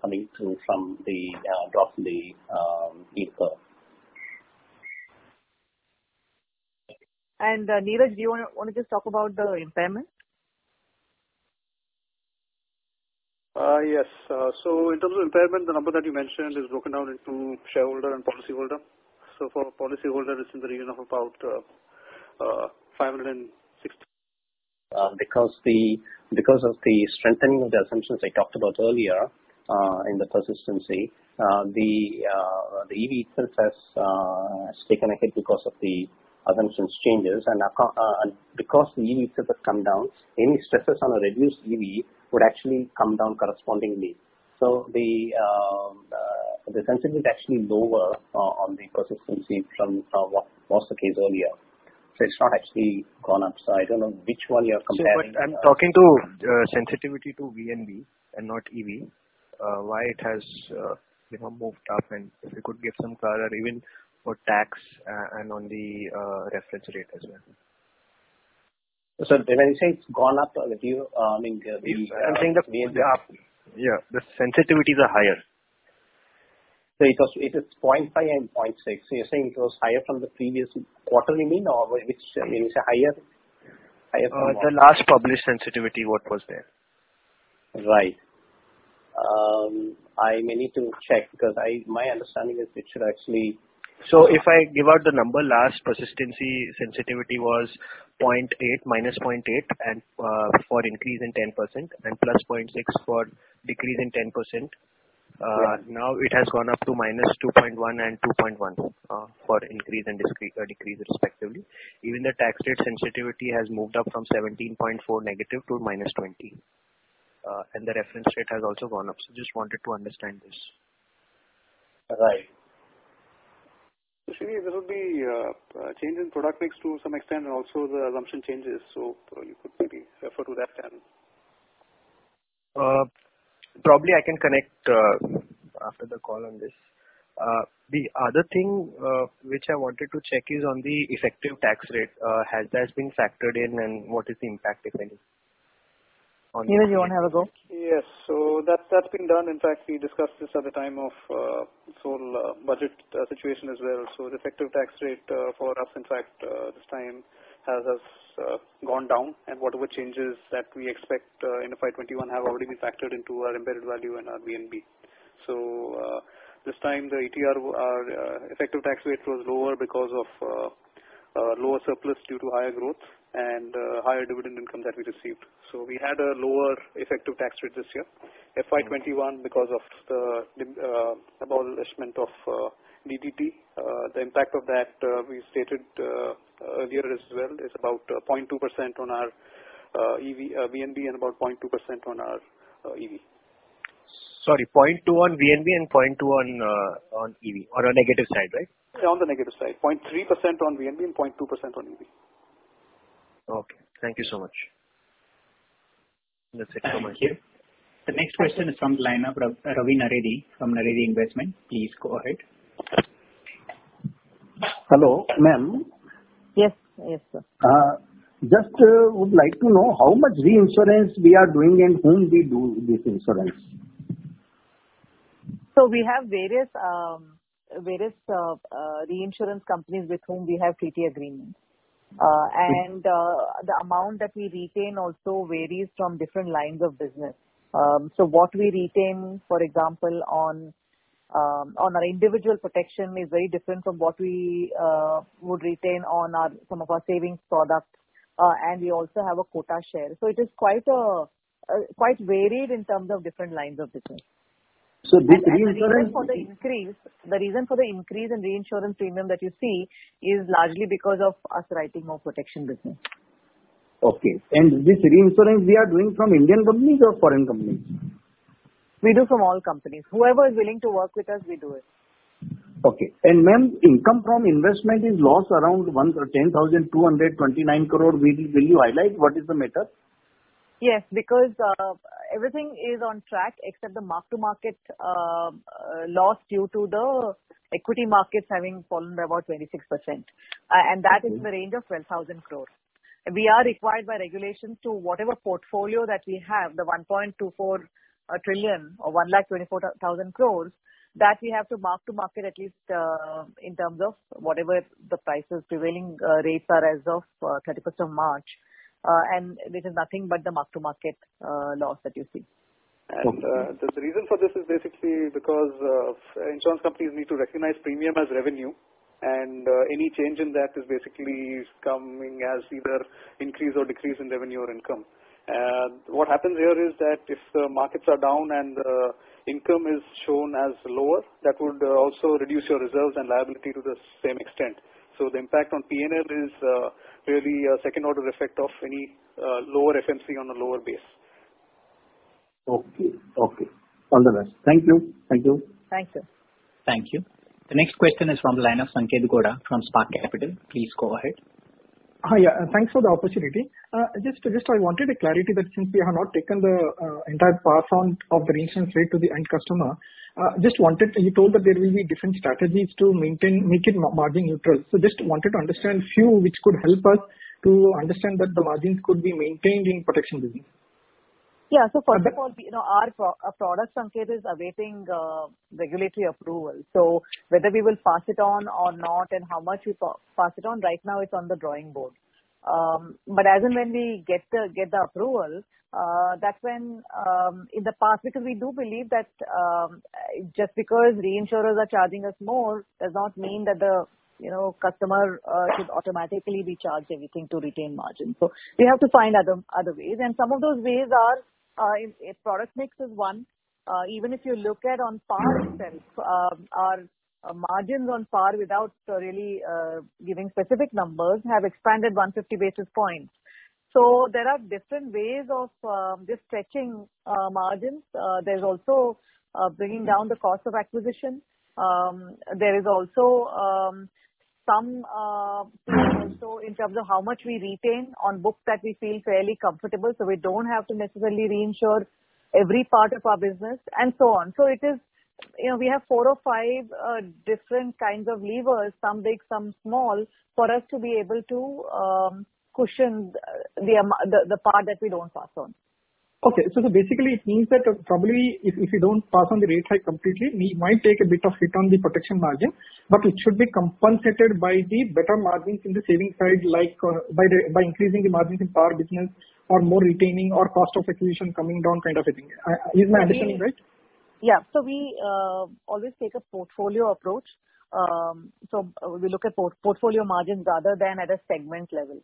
S5: coming through from the drop in the um, yield curve.
S1: And uh, Niraj, do you want to just talk about the impairment?
S6: Uh, yes. Uh, so in terms of impairment, the number that you mentioned is broken down into shareholder and policyholder. So for policyholder, it's in the region of about 560.
S5: Because the because of the strengthening of the assumptions I talked about earlier in the persistency, the EV itself has taken a hit because of the assumptions changes, and uh, because the EV itself has come down, any stresses on a reduced EV would actually come down correspondingly. So the um, uh, sensitivity is actually lower uh, on the persistency from what was the case earlier. So it's not actually gone up. So I don't know which one you're
S4: comparing. But I'm talking to sensitivity to VNB and not EV, why it has moved up, and if you could give some color, even for tax uh, and on the uh, reference rate as well? So when
S5: you say it's gone up, uh, I mean, I'm saying the
S4: Yeah, the sensitivities are higher. So
S5: it is 0.5 and 0.6. So you're saying it was higher from the previous quarter, you mean, or which you say higher? The
S4: last published sensitivity, what was there? Right.
S5: Um,
S4: I may need to check because my understanding is it should actually so, If I give out the number, last persistency sensitivity was 0.8, -0.8 and uh, for increase in 10% and +0.6 for decrease in 10%. Uh, now it has gone up to -2.1 and 2.1 uh, for increase and decrease respectively. Even the tax rate sensitivity has moved up from -17.4 negative to -20. and The reference rate has also gone up. So, Just wanted to understand this. Right.
S3: Srini, this will
S6: be uh, a change in product mix to some extent and also the assumption changes. Uh, you could maybe
S4: refer to that then. Uh, probably I can connect after the call on this. The other thing which I wanted to check is on the effective tax rate. Has that been factored in, and what is the impact, if any? on you want to have a go?
S6: Yes. So that, that's been done. In fact, we discussed this at the time of uh, whole uh, budget uh, situation as well. So the effective tax rate uh, for us, in fact, uh, this time has, has uh, gone down, and whatever changes that we expect uh, in FY21 have already been factored into our embedded value and our VNB. So this time the ETR, our effective tax rate was lower because of lower surplus due to higher growth and uh, higher dividend income that we received. So we had a lower effective tax rate this year. FY mm-hmm. 21 because of the uh, abolishment of uh, DDT, the impact of that we stated earlier as well is about 0.2% on our EV VNB and about 0.2% on our EV.
S4: Sorry, 0.2 on VNB and 0.2 on EV, on a negative side, right?
S6: Yeah, on the negative side.
S4: 0.3%
S3: on VNB and 0.2% on EV.
S4: Okay. Thank you so much. That's it from my Thank you.
S3: The next question is from the line of Ravi
S2: Naredi from Naredi Investment. Please go ahead.
S3: Hello, ma'am. Yes. Yes, sir. Uh, just uh, would like to know how much reinsurance we are doing and whom we do this insurance?
S1: So we have various um, uh, reinsurance companies with whom we have treaty agreements. Uh, mm. And uh, the amount that we retain also varies from different lines of business. Um, so what we retain, for example, um, on our individual protection is very different from what we uh, would retain on some of our savings products. And we also have a quota share. So it is quite varied in terms of different lines of business.
S3: So this reinsurance.
S1: The increase, the reason for the increase in reinsurance premium that you see is largely because of us writing more protection business.
S3: Okay. And this reinsurance we are doing from Indian companies or foreign companies?
S1: We do from all companies. Whoever is willing to work with us, we do it.
S3: Okay. And ma'am, income from investment is loss around 10,229 crore. Will you highlight what is the matter?
S1: Yes, because uh, everything is on track except the mark-to-market um, uh, loss due to the equity markets having fallen by about 26%. And that is in the range of 12,000 crores. We are required by regulations to whatever portfolio that we have, the 1.24 uh, trillion or 1,24,000 crores, that we have to mark-to-market at least in terms of whatever the prices prevailing rates are as of 31st of March. Uh, and this is nothing but the mark-to-market uh, loss that you see. Uh,
S6: the reason for this is basically because insurance companies need to recognize premium as revenue, and any change in that is basically coming as either increase or decrease in revenue or income. What happens here is that if the markets are down and the income is shown as lower, that would also reduce your reserves and liability to the same extent. So the impact on P&L is uh, really a second-order effect of any uh, lower FMC on a lower base.
S3: Okay. Okay. All the best. Thank you. Thank you. Thank you. Thank you.
S2: The next question is from the line of Sanketh Godha from Spark Capital. Please go ahead.
S3: Yeah. Uh, thanks for the opportunity. Uh, just I wanted a clarity that since we have not taken the uh, entire pass on of the reinsurance rate to the end customer, just wanted you told that there will be different strategies to maintain make it margin neutral. So Just wanted to understand few which could help us to understand that the margins could be maintained in protection business. Yeah. So first of
S1: all, our product, Sanketh, is awaiting uh, regulatory approval. So whether we will pass it on or not and how much we pass it on, right now it's on the drawing board. Um, but as and when we get the approval, uh, that's when um, in the past, because we do believe that um, just because reinsurers are charging us more does not mean that the customer uh, should automatically be charged everything to retain margin. So we have to find other ways. And some of those ways are uh, product mix is one. Uh, even if you look at on par itself, um, our uh, margins on par without really giving specific numbers have expanded 150 basis points. There are different ways of um, just stretching margins. There's also bringing down the cost of acquisition. Um, there is also some also uh, in terms of how much we retain on books that we feel fairly comfortable, so we don't have to necessarily reinsure every part of our business, and so on. So it is, you know, we have four or five uh, different kinds of levers, some big, some small, for us to be able to um, cushion the part that we don't pass on.
S3: Okay. So basically, it means that uh, probably if you don't pass on the rate hike completely, we might take a bit of hit on the protection margin, but it should be compensated by the better margins in the savings side, like uh, by increasing the margins in par business or more retaining or cost of acquisition coming down kind of a thing. Uh, is my understanding right?
S1: Yeah. So we always take a portfolio approach. Um, so we look at portfolio margins rather than at a segment level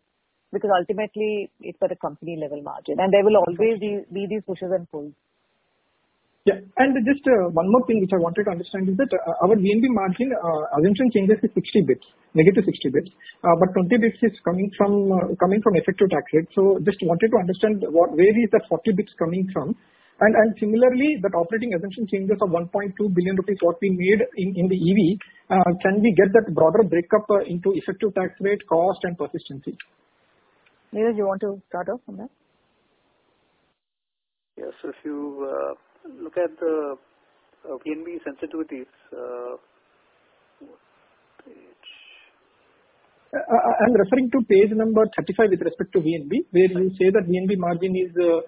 S1: because ultimately it's at a company level margin, and there will always be these pushes and pulls.
S3: Yeah. And just uh, one more thing which I wanted to understand is that uh, our VNB margin uh, assumption changes to 60 negative to 60 bits, but 20 bits is coming from coming from effective tax rate. So just wanted to understand where is the 40 bits coming from? And and similarly, that operating assumption changes of 1.2 billion rupees what we made in the EV, can we get that broader breakup into effective tax rate, cost, and persistency? Niraj, you want to start off on that?
S6: Yes. If you uh, look at the VNB uh, sensitivities, uh,
S3: Uh, uh, I'm referring to page number 35 with respect to VNB, where you say that VNB margin uh,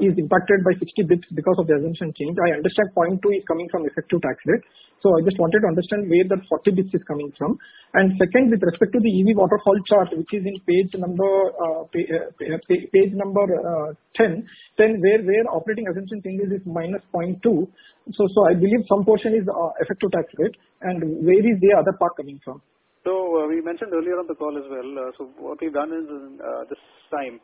S3: is impacted by 60 bits because of the assumption change. I understand point two is coming from effective tax rate. So I just wanted to understand where that 40 bits is coming from. And second, with respect to the EV waterfall chart, which is in page number 10, where operating assumption changes is minus 0.2. So I believe some portion is effective tax rate. And where is the other part coming from?
S6: So uh, we mentioned earlier on the call as well. Uh, so what we've done is uh, this time,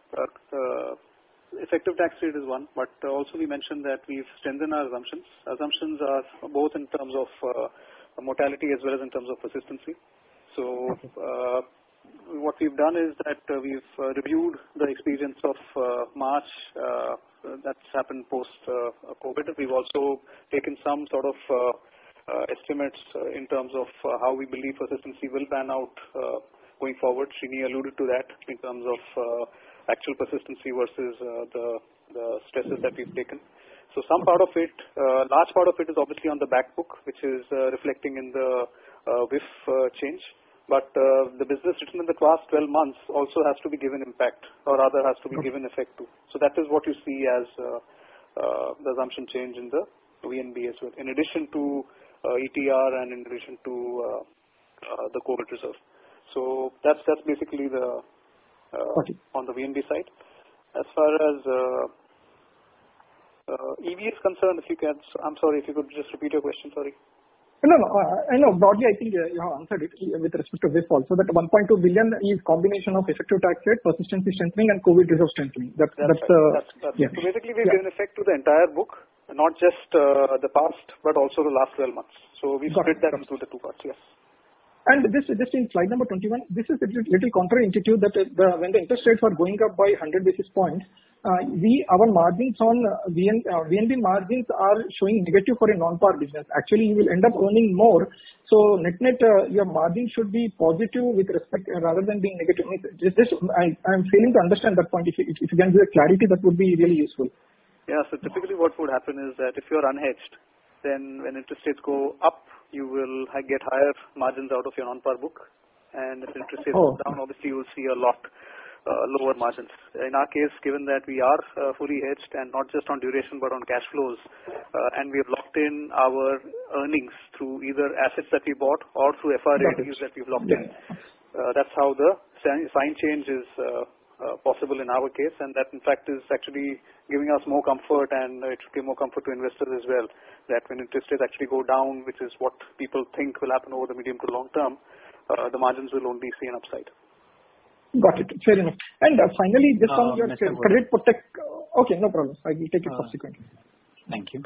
S6: effective tax rate is one, but also we mentioned that we've strengthened our assumptions. Assumptions are both in terms of mortality as well as in terms of persistency. So what we've done is that we've reviewed the experience of March that's happened post-COVID. We've also taken some sort of uh, estimates uh, in terms of uh, how we believe persistency will pan out going forward. Srini alluded to that in terms of actual persistency versus the stresses that we've taken. So Some part of it, a large part of it is obviously on the back book, which is reflecting in the VIF change. But The business written in the past 12 months also has to be given impact or rather has to be given effect to. That is what you see as the assumption change in the VNB as well. In addition to ETR and in relation to uh, uh, the COVID reserve. So that's basically the uh, on the VNB side. As far as EV is concerned, if you can, I'm sorry, if you could just repeat your question, sorry.
S3: No, no. I know broadly, I think you have answered it with respect to this also. That 1.2 billion is a combination of effective tax rate, persistency strengthening, and COVID reserve strengthening. That's the. Basically,
S6: we've given effect to the entire book not just uh, the past, but also the last 12 months. So we split that into the two parts, yes.
S3: And this is just in slide number 21. This is a little counterintuitive that uh, when the interest rates are going up by 100 basis points, uh, our margins on VNB margins are showing negative for a non-par business. Actually, you will end up earning more. So net net, your margin should be positive with respect rather than being negative. I'm failing to understand that point. If you can give clarity, that would be really useful.
S6: Yeah. So typically what would happen is that if you're unhedged, then when interest rates go up, you will get higher margins out of your non-par book. And if interest rates go oh. down, obviously you'll see a lot uh, lower margins. In our case, given that we are uh, fully hedged and not just on duration but on cash flows, uh, and we have locked in our earnings through either assets that we bought or through FRAs that we've locked in. That's how the sign change is uh, possible in our case, and that in fact is actually giving us more comfort, and it should give more comfort to investors as well, that when interest rates actually go down, which is what people think will happen over the medium to long term, uh, the margins will only
S2: see an upside.
S3: Got it. Fair enough. And uh, finally, just on your credit protect. Okay, no problem. I will take it subsequently.
S2: Thank you.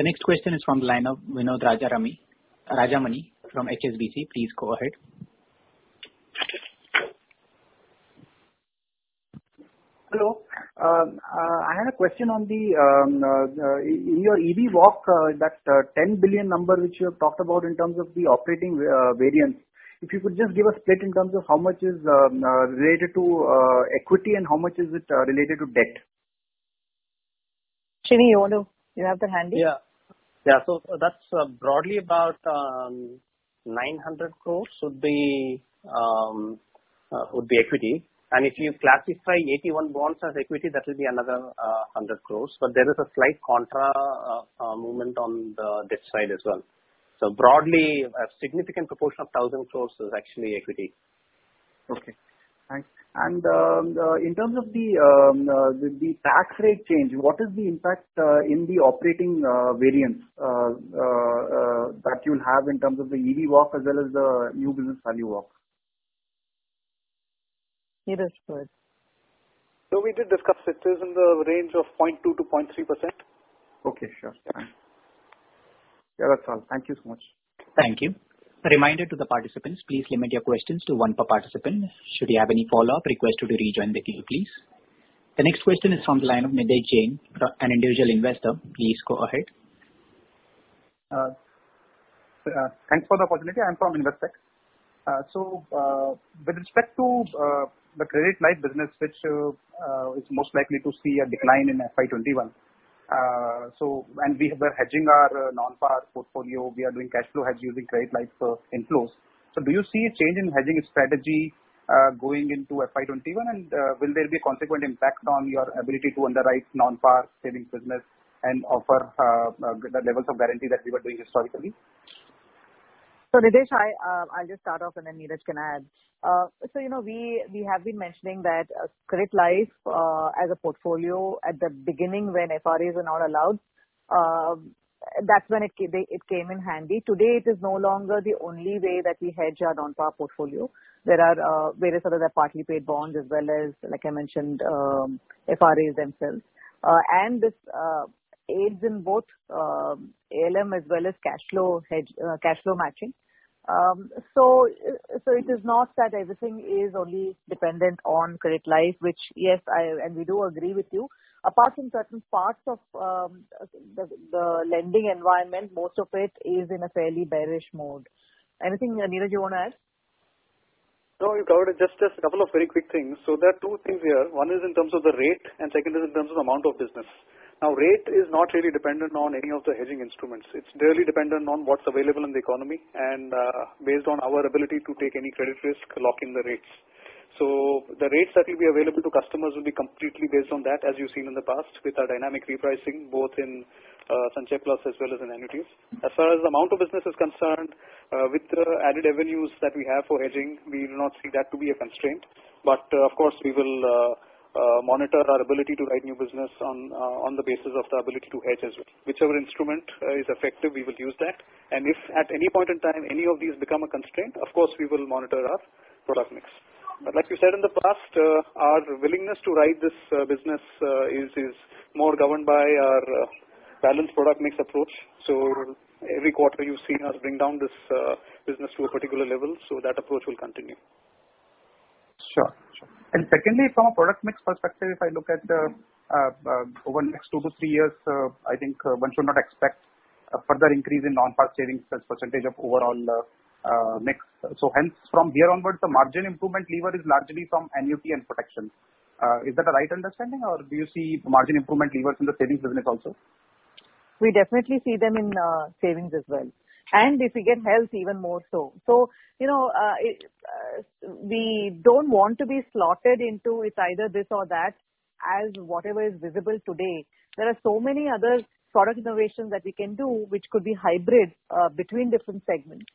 S2: The next question is from the line of Vinod Rajamani from HSBC. Please go ahead.
S3: Hello. Um, uh, I had a question on the um, uh, in your EV walk, uh, that 10 billion number which you have talked about in terms of the operating variance. If you could just give a split in terms of how much is um, related to equity and how much is it related to debt?
S1: Srini, you want to? You have that handy? Yeah.
S3: Yeah. So
S5: that's broadly about 900 crores would be equity, and if you classify AT1 bonds as equity, that will be another 100 uh, crores. But there is a slight contra uh, uh, movement on the debt side as well. So broadly, a significant proportion of 1,000 crores is actually equity. Okay.
S3: Thanks. And um, in terms of um, the the tax rate change, what is the impact in the operating variance that you'll have in terms of the EV walk as well as the new business value walk? So we did discuss It is
S6: in the range of 02 to 0.3%.
S3: Okay. Sure. Yeah.
S2: That's all. Thank you so much. Thank you. A reminder to the participants, please limit your questions to one per participant. Should you have any follow-up, request you to rejoin the queue, please. The next question is from the line of Nidhesh Jain, an individual investor. Please go ahead.
S3: Uh, uh, thanks for the opportunity. I'm from Investec. Uh, so with respect to the credit life business, which uh, is most likely to see a decline in FY '21, uh, so And we were hedging our uh, non-par portfolio. We are doing cash flow hedge using credit life inflows. So do you see a change in hedging strategy going into FY '21, And will there be a consequent impact on your ability to underwrite non-par savings business and offer the levels of guarantee that we were doing historically?
S1: Ritesh, uh, I'll i just start off and then Niraj can add. Uh, so You know, we we have been mentioning that uh, credit life as a portfolio at the beginning when FRAs were not allowed, um, that's when it it came in handy. Today, it is no longer the only way that we hedge our non-par portfolio. There are various other partly paid bonds as well as, like I mentioned, um, FRAs themselves. This aids in both ALM um, as well as cash flow uh, matching. Um, uh, so it is not that everything is only dependent on credit life, which, yes, and we do agree with you. Apart from certain parts of um, the lending environment, most of it is in a fairly bearish mode. Anything, uh, Niraj, you want to add?
S6: No, you covered it. Just a couple of very quick things. So there are two things here. One is in terms of the rate, and second is in terms of the amount of business. Now, rate is not really dependent on any of the hedging instruments. It's really dependent on what's available in the economy and uh, based on our ability to take any credit risk, lock in the rates. So the rates that will be available to customers will be completely based on that, as you've seen in the past with our dynamic repricing, both in uh, Sanchay Plus as well as in annuities. As far as the amount of business is concerned, uh, with the added avenues that we have for hedging, we do not see that to be a constraint. But of course, we will uh, monitor our ability to write new business on uh, on the basis of the ability to hedge as well. Whichever instrument uh, is effective, we will use that. And if at any point in time any of these become a constraint, of course, we will monitor our product mix. But like we said in the past, our willingness to write this business is more governed by our balanced product mix approach. So every quarter, you've seen us bring down this business to a particular level. So that approach will continue.
S3: Sure. And Secondly, from a product mix perspective, if I look at uh, uh, uh, over the next two to three years, I think one should not expect a further increase in non-par savings as percentage of overall mix. So, Hence from here onwards, the margin improvement lever is largely from annuity and protection. Is that a right understanding, or do you see margin improvement levers in the savings business also?
S1: We definitely see them in savings as well and if we get health, even more so. So, you know, uh, it, uh, we don't want to be slotted into it's either this or that as whatever is visible today. There are so many other product innovations that we can do, which could be hybrid uh, between different segments.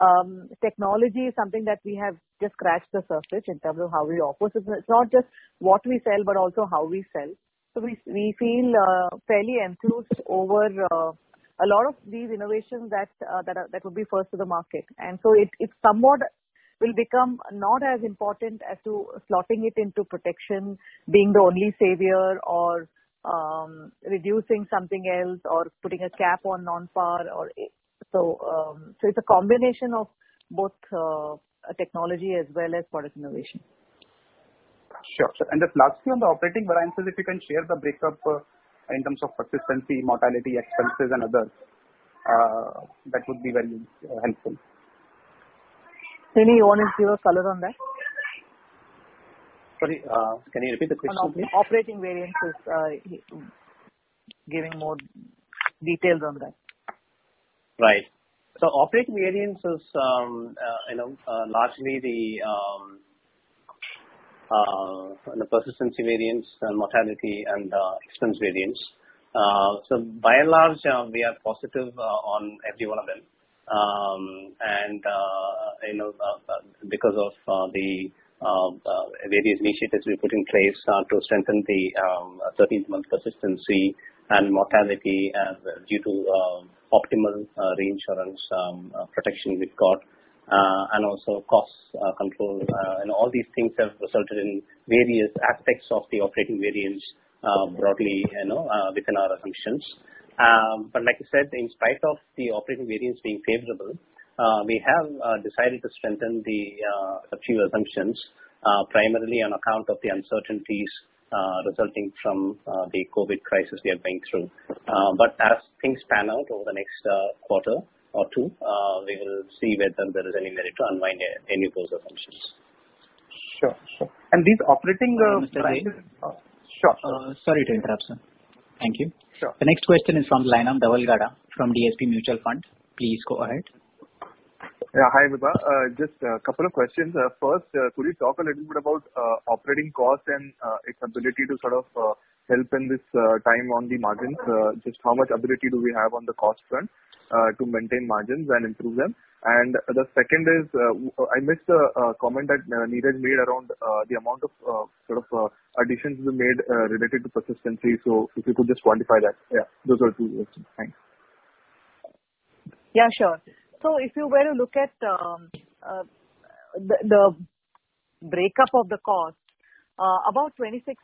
S1: Um, technology is something that we have just scratched the surface in terms of how we offer. So it's not just what we sell, but also how we sell. So we we feel uh, fairly enthused over uh, a lot of these innovations that uh, that are, that would be first to the market, and so it it somewhat will become not as important as to slotting it into protection being the only savior or um, reducing something else or putting a cap on non-par or so um, so it's a combination of both uh, technology as well
S3: as product innovation. Sure, sure. And just lastly on the operating variances, if you can share the breakup uh, in terms of persistency, mortality, expenses, and others, uh, that would be very uh, helpful.
S1: Srini, you want to give a color on that?
S5: Sorry, uh, can you repeat the question, please? Operating variances,
S3: giving more details on that.
S4: Right.
S5: So
S3: operating variances,
S5: um, largely the um, uh, the persistency variance, uh, mortality, and uh, expense variance. So by and large, we are positive on every one of them. Um, and because of the various initiatives we put in place to strengthen the 13th-month um, persistency and mortality due to optimal reinsurance um, protection we've got, uh, and also cost uh, control. Uh, and All these things have resulted in various aspects of the operating variance broadly you know, within our assumptions. Um, but Like I said, in spite of the operating variance being favorable, we have decided to strengthen the a few assumptions, primarily on account of the uncertainties resulting from the COVID crisis we are going through. But As things pan out over the next quarter, or two, uh, we will see whether there is any merit to unwind any of those assumptions.
S3: Sure. Sure. And these operating uh, uh, prices. Sure. Sorry
S2: to interrupt, sir. Thank you. Sure. The next question is from the line of Gada from DSP Mutual Fund. Please go ahead.
S3: Yeah. Hi, Vibha. Just a couple of questions. First, could you talk a little bit about operating costs and its ability to sort of help in this time on the margins? Just how much ability do we have on the cost front? Uh, to maintain margins and improve them? And the second is, uh, uh, I missed the comment that Niraj made around the amount of sort of additions we made related to persistency. So if you could just quantify that. Yeah. Those are two questions. Thanks.
S1: Yeah, sure. So if you were to look at um, the breakup of the cost, about 26%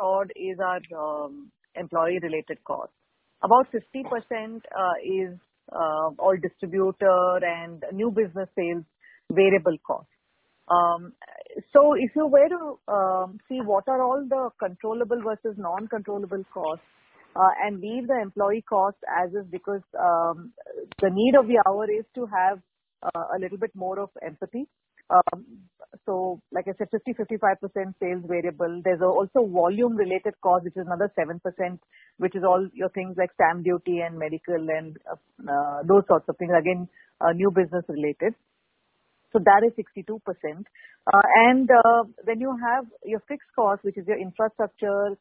S1: odd is our um, employee-related cost. About 50% is all uh, distributor and new business sales variable costs. Um, so if you were to um, see what are all the controllable versus non-controllable costs uh, and leave the employee cost as is because um, the need of the hour is to have uh, a little bit more of empathy um, so, Like I said, 50 55 percent sales variable. There's also volume-related cost, which is another 7%, which is all your things like stamp duty and medical and uh, uh, those sorts of things. Again, uh, new business related. So That is 62%. And When you have your fixed cost, which is your infrastructure,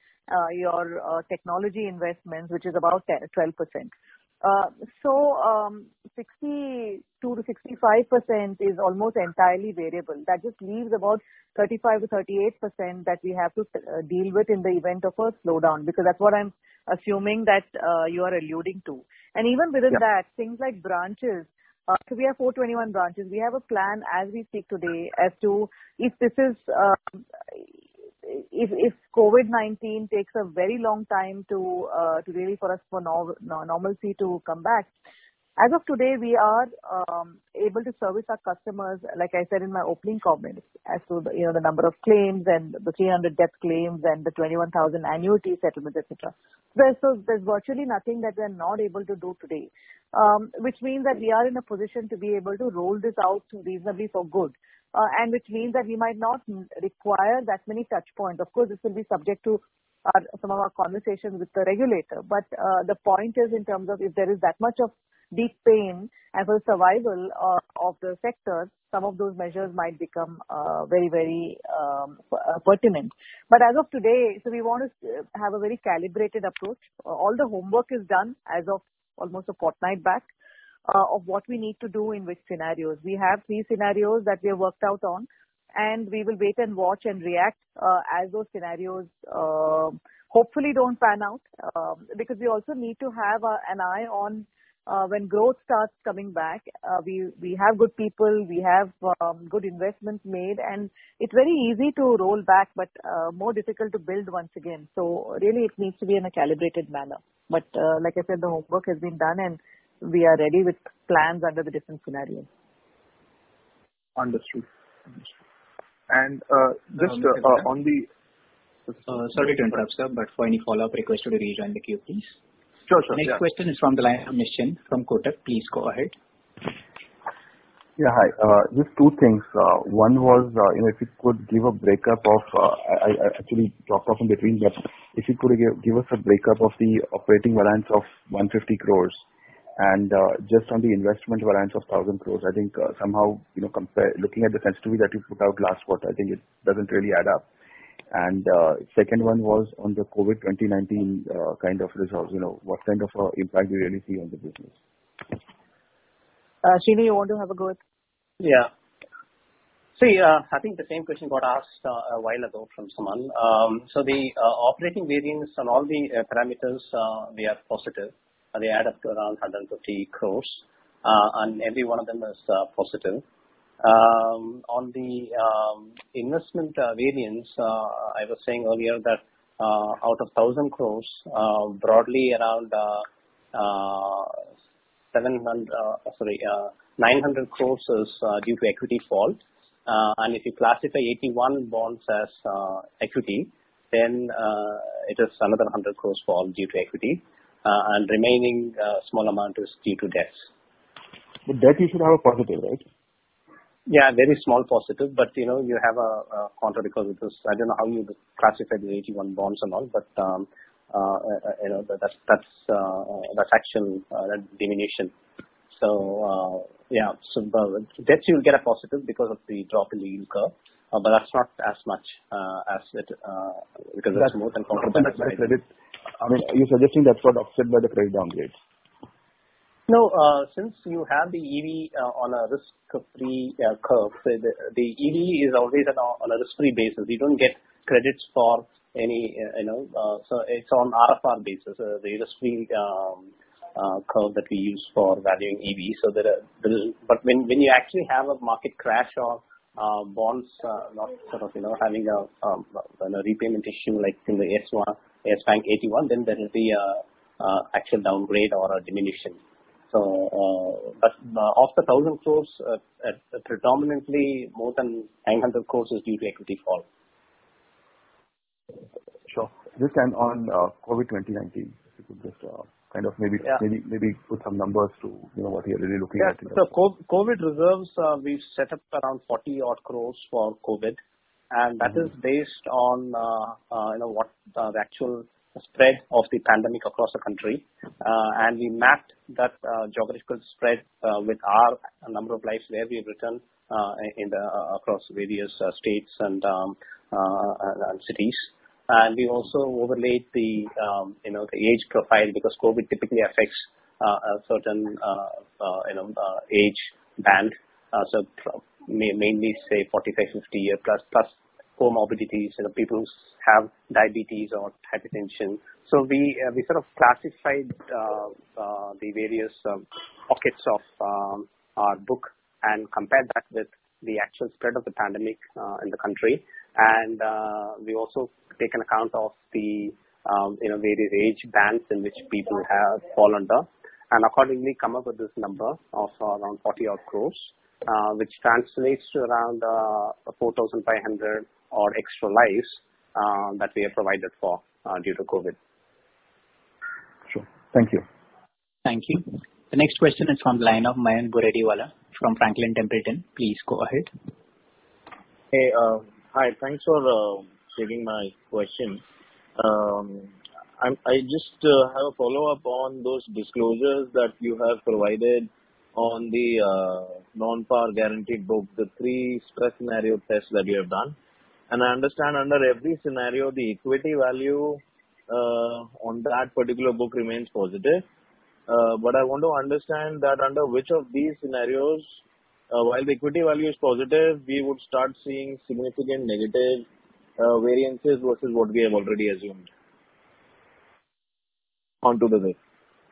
S1: your technology investments, which is about 12%. 62%-65% uh, um, is almost entirely variable. That just leaves about 35%-38% that we have to uh, deal with in the event of a slowdown, because that's what I'm assuming that uh, you are alluding to. Even within that, things like branches. We have 421 branches. We have a plan as we speak today as to if this is. Um, if COVID-19 takes a very long time to uh, really for us for normalcy to come back, as of today, we are um, able to service our customers, like I said in my opening comments, as to the number of claims and the 300 death claims and the 21,000 annuity settlements, etc. So there's virtually nothing that we're not able to do today, um, which means that we are in a position to be able to roll this out reasonably for good. Uh, and which means that we might not require that many touch points. Of course, this will be subject to some of our conversations with the regulator. But uh, the point is in terms of if there is that much of deep pain and for the survival uh, of the sector, some of those measures might become very, very um, pertinent. But as of today, so we want to have a very calibrated approach. All the homework is done as of almost a fortnight back. Uh, of what we need to do in which scenarios. We have three scenarios that we have worked out on, and we will wait and watch and react uh, as those scenarios uh, hopefully don't pan out um, because we also need to have an eye on when growth starts coming back. We have good people. We have um, good investments made, and it's very easy to roll back, but more difficult to build once again. So really, it needs to be in a calibrated manner. But like I said, the homework has been done, and we are ready with plans under the different scenarios.
S3: Understood. And uh, just um, uh, on the. Uh, sorry to interrupt, sir, but for any follow-up
S2: request, to you rejoin the queue, please? Sure, sure. Next question is from the line of Nischint from Kotak. Please go ahead.
S3: Yeah. Hi. Just two things. One was if you could give a breakup of I actually dropped off in between, but if you could give us a breakup of the operating balance of 150 crores and uh, just on the investment variance of 1,000 crores, I think uh, somehow looking at the sensitivity that you put out last quarter, I think it doesn't really add up. And uh, second one was on the COVID 2019 kind of results. What kind of impact do you really see on the business?
S5: Srini, you want to have a go at? Yeah. See, I think the same question got asked a while ago from someone. Um, so the operating variance on all the parameters, they are positive. They add up to around 150 crores, and every one of them is uh, positive. Um, on the um, investment uh, variance, uh, I was saying earlier that out of 1,000 crores, broadly around 900 crores is due to equity fall. And if you classify AT1 bonds as equity, then it is another 100 crores fall due to equity. Uh, and remaining uh, small amount is due to debts.
S3: But debt, you should have a positive, right?
S5: Yeah, very small positive, but you know, you have a contra because it was, I don't know how you classify the AT1 bonds and all, but um, uh, you know, that's actual diminution. So yeah, so debts you'll get a positive because of the drop in the yield curve, but that's not as much as it because it's more than counterparty. I mean, are you
S3: suggesting that's what offset by the credit downgrades?
S5: No. Uh, since you have the EV uh, on a risk-free uh, curve, the EV is always on a risk-free basis. You don't get credits for any, you know. so it's on RFR basis, the risk-free um, curve that we use for valuing EV. So there, there is, But when you actually have a market crash or uh, bonds uh, not sort of you know having a um, repayment issue like in the S S Bank AT1 then there will be a actual downgrade or a diminution. So, uh, But of the 1,000 crores, predominantly more than 900 crores is due to equity fall.
S3: Sure. Just on COVID-2019, if you could just kind of maybe maybe put some numbers to you know what you're really
S4: looking at? Yeah. So
S5: COVID reserves, uh, we've set up around 40-odd crores for COVID. And that mm-hmm. is based on uh, uh, you know what the actual spread of the pandemic across the country. And we mapped that geographical spread with our number of lives where we've written in the across various states and um, cities and we also overlaid the um, you know, the age profile because COVID typically affects uh, a certain uh, uh, you know, age band. So, Mainly, say, 45, 50 year plus comorbidities, people who have diabetes or hypertension. So We sort of classified the various pockets of um, our book and compared that with the actual spread of the pandemic in the country and uh, we also take an account of the um, you know various age bands in which people have fall under, and accordingly come up with this number of around 40 odd crores, uh, which translates to around uh, 4,500 or extra lives that we have provided for due to COVID.
S8: Sure. Thank you.
S2: Thank you. The next question is from the line of Mayank Bukrediwala from Franklin Templeton. Please go ahead.
S5: Hey, um,
S4: Hi. Thanks for um, taking my question. Um, I just uh, have a follow-up on those disclosures that you have provided on the uh, non-par guaranteed book, the three stress scenario tests that you have done. and I understand under every scenario, the equity value uh, on that particular book remains positive. But I want to understand that under which of these scenarios uh, while the equity value is positive, we would start seeing significant negative uh, variances versus what we have already assumed. Onto the day.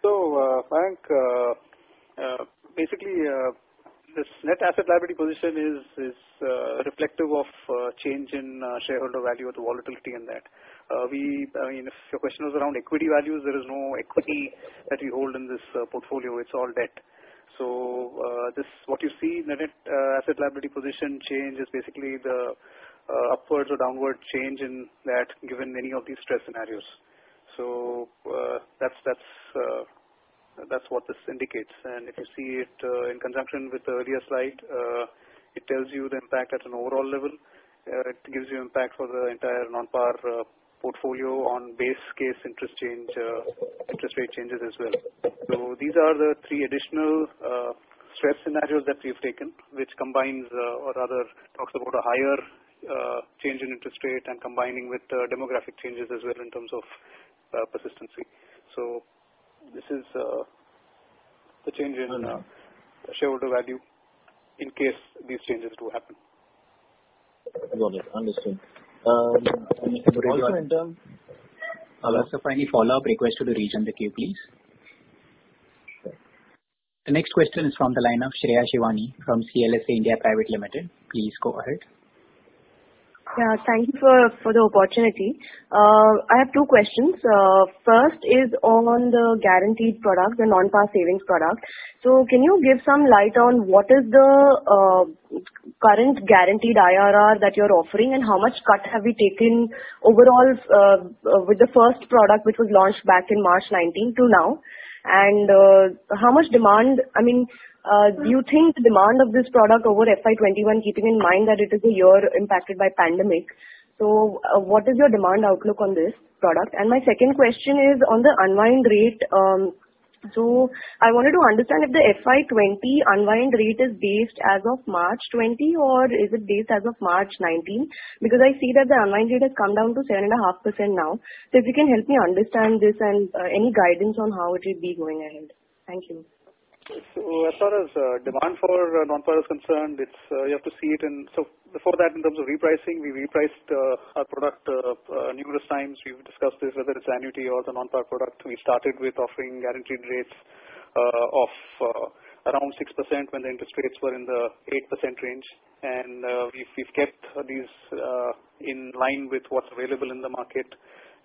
S6: So, uh, Mayank, basically, this net asset liability position is reflective of change in shareholder value, or the volatility in that. I mean, if your question was around equity values, there is no equity that we hold in this portfolio. It's all debt. So uh, this, What you see in net uh, asset liability position change is basically the uh, upwards or downward change in that given any of these stress scenarios. So That's what this indicates. And If you see it in conjunction with the earlier slide, it tells you the impact at an overall level. It gives you impact for the entire non-par portfolio on base case interest uh, rate changes as well. These are the three additional uh, stress scenarios that we've taken, which combines uh, or rather talks about a higher change in interest rate and combining with demographic changes as well in terms of persistency. So This is the change in shareholder value in case these changes do happen.
S2: Got it. Understood. Um, also in terms. Sir, for any follow-up, request you to rejoin the queue, please. The next question is from the line of Shreya Shivani from CLSA India Private Limited. Please go ahead.
S9: Yeah, thank you for the opportunity. Uh, I have two questions. Uh, first is on the guaranteed product, the non-par savings product. So can you give some light on what is the uh, current guaranteed IRR that you're offering, and how much cut have we taken overall with the first product, which was launched back in March 19 to now? And uh, how much demand, I mean, uh, do you think the demand of this product over FY 2021, keeping in mind that it is a year impacted by pandemic? So uh, what is your demand outlook on this product? And my second question is on the unwind rate um, so I wanted to understand if the FY 2020 unwind rate is based as of March 2020, or is it based as of March 2019? Because I see that the unwind rate has come down to 7.5% now. So if you can help me understand this and uh, any guidance on how it will be going ahead. Thank you.
S6: So As far as uh, demand for uh, non-par is concerned, it's uh, you have to see it in. Before that, in terms of repricing, we repriced our product numerous times. We've discussed this, whether it's annuity or the non-par product. We started with offering guaranteed rates of around 6% when the interest rates were in the 8% range. and We've kept these in line with what's available in the market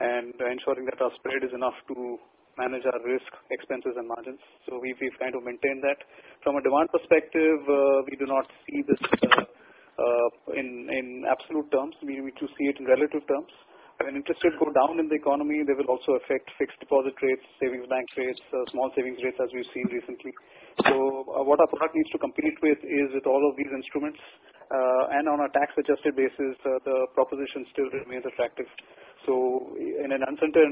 S6: and ensuring that our spread is enough to manage our risk, expenses, and margins. So we've kind of maintained that. From a demand perspective, uh, we do not see this uh, uh, in absolute terms. We need to see it in relative terms. When interest rates go down in the economy, they will also affect fixed deposit rates, savings bank rates, small savings rates, as we've seen recently. So what our product needs to compete with is with all of these instruments. And on a tax-adjusted basis, the proposition still remains attractive. So in an uncertain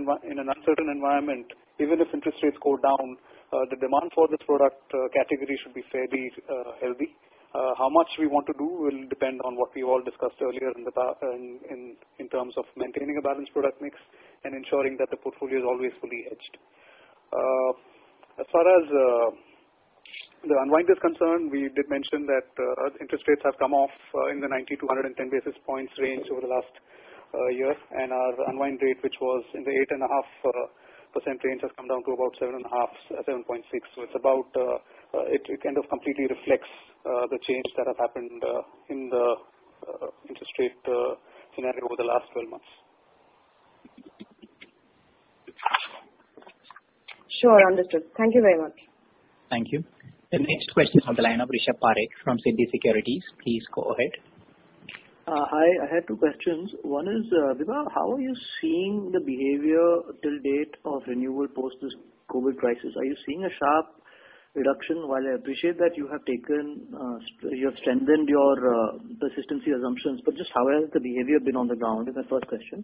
S6: environment, even if interest rates go down, uh, the demand for this product uh, category should be fairly uh, healthy. How much we want to do will depend on what we all discussed earlier in terms of maintaining a balanced product mix and ensuring that the portfolio is always fully hedged. As far as the unwind is concerned, we did mention that interest rates have come off in the 90-110 basis points range over the last year, and our unwind rate, which was in the 8.5 range has come down to about 75 So 7.6%. It's about, uh, it kind of completely reflects uh, the change that has happened uh, in the interest rate scenario over the last 12 months.
S9: Sure. Understood. Thank you very much.
S2: Thank you. The next question is on the line of Rishabh Parekh from Siddhi Securities. Please go ahead.
S3: Uh, hi. I had two questions. One is, uh, Vibha, how are you seeing the behavior till date of renewal post this COVID crisis? Are you seeing a sharp reduction? While I appreciate that you have uh, strengthened your persistency assumptions, but just how has the behavior been on the ground is my first question.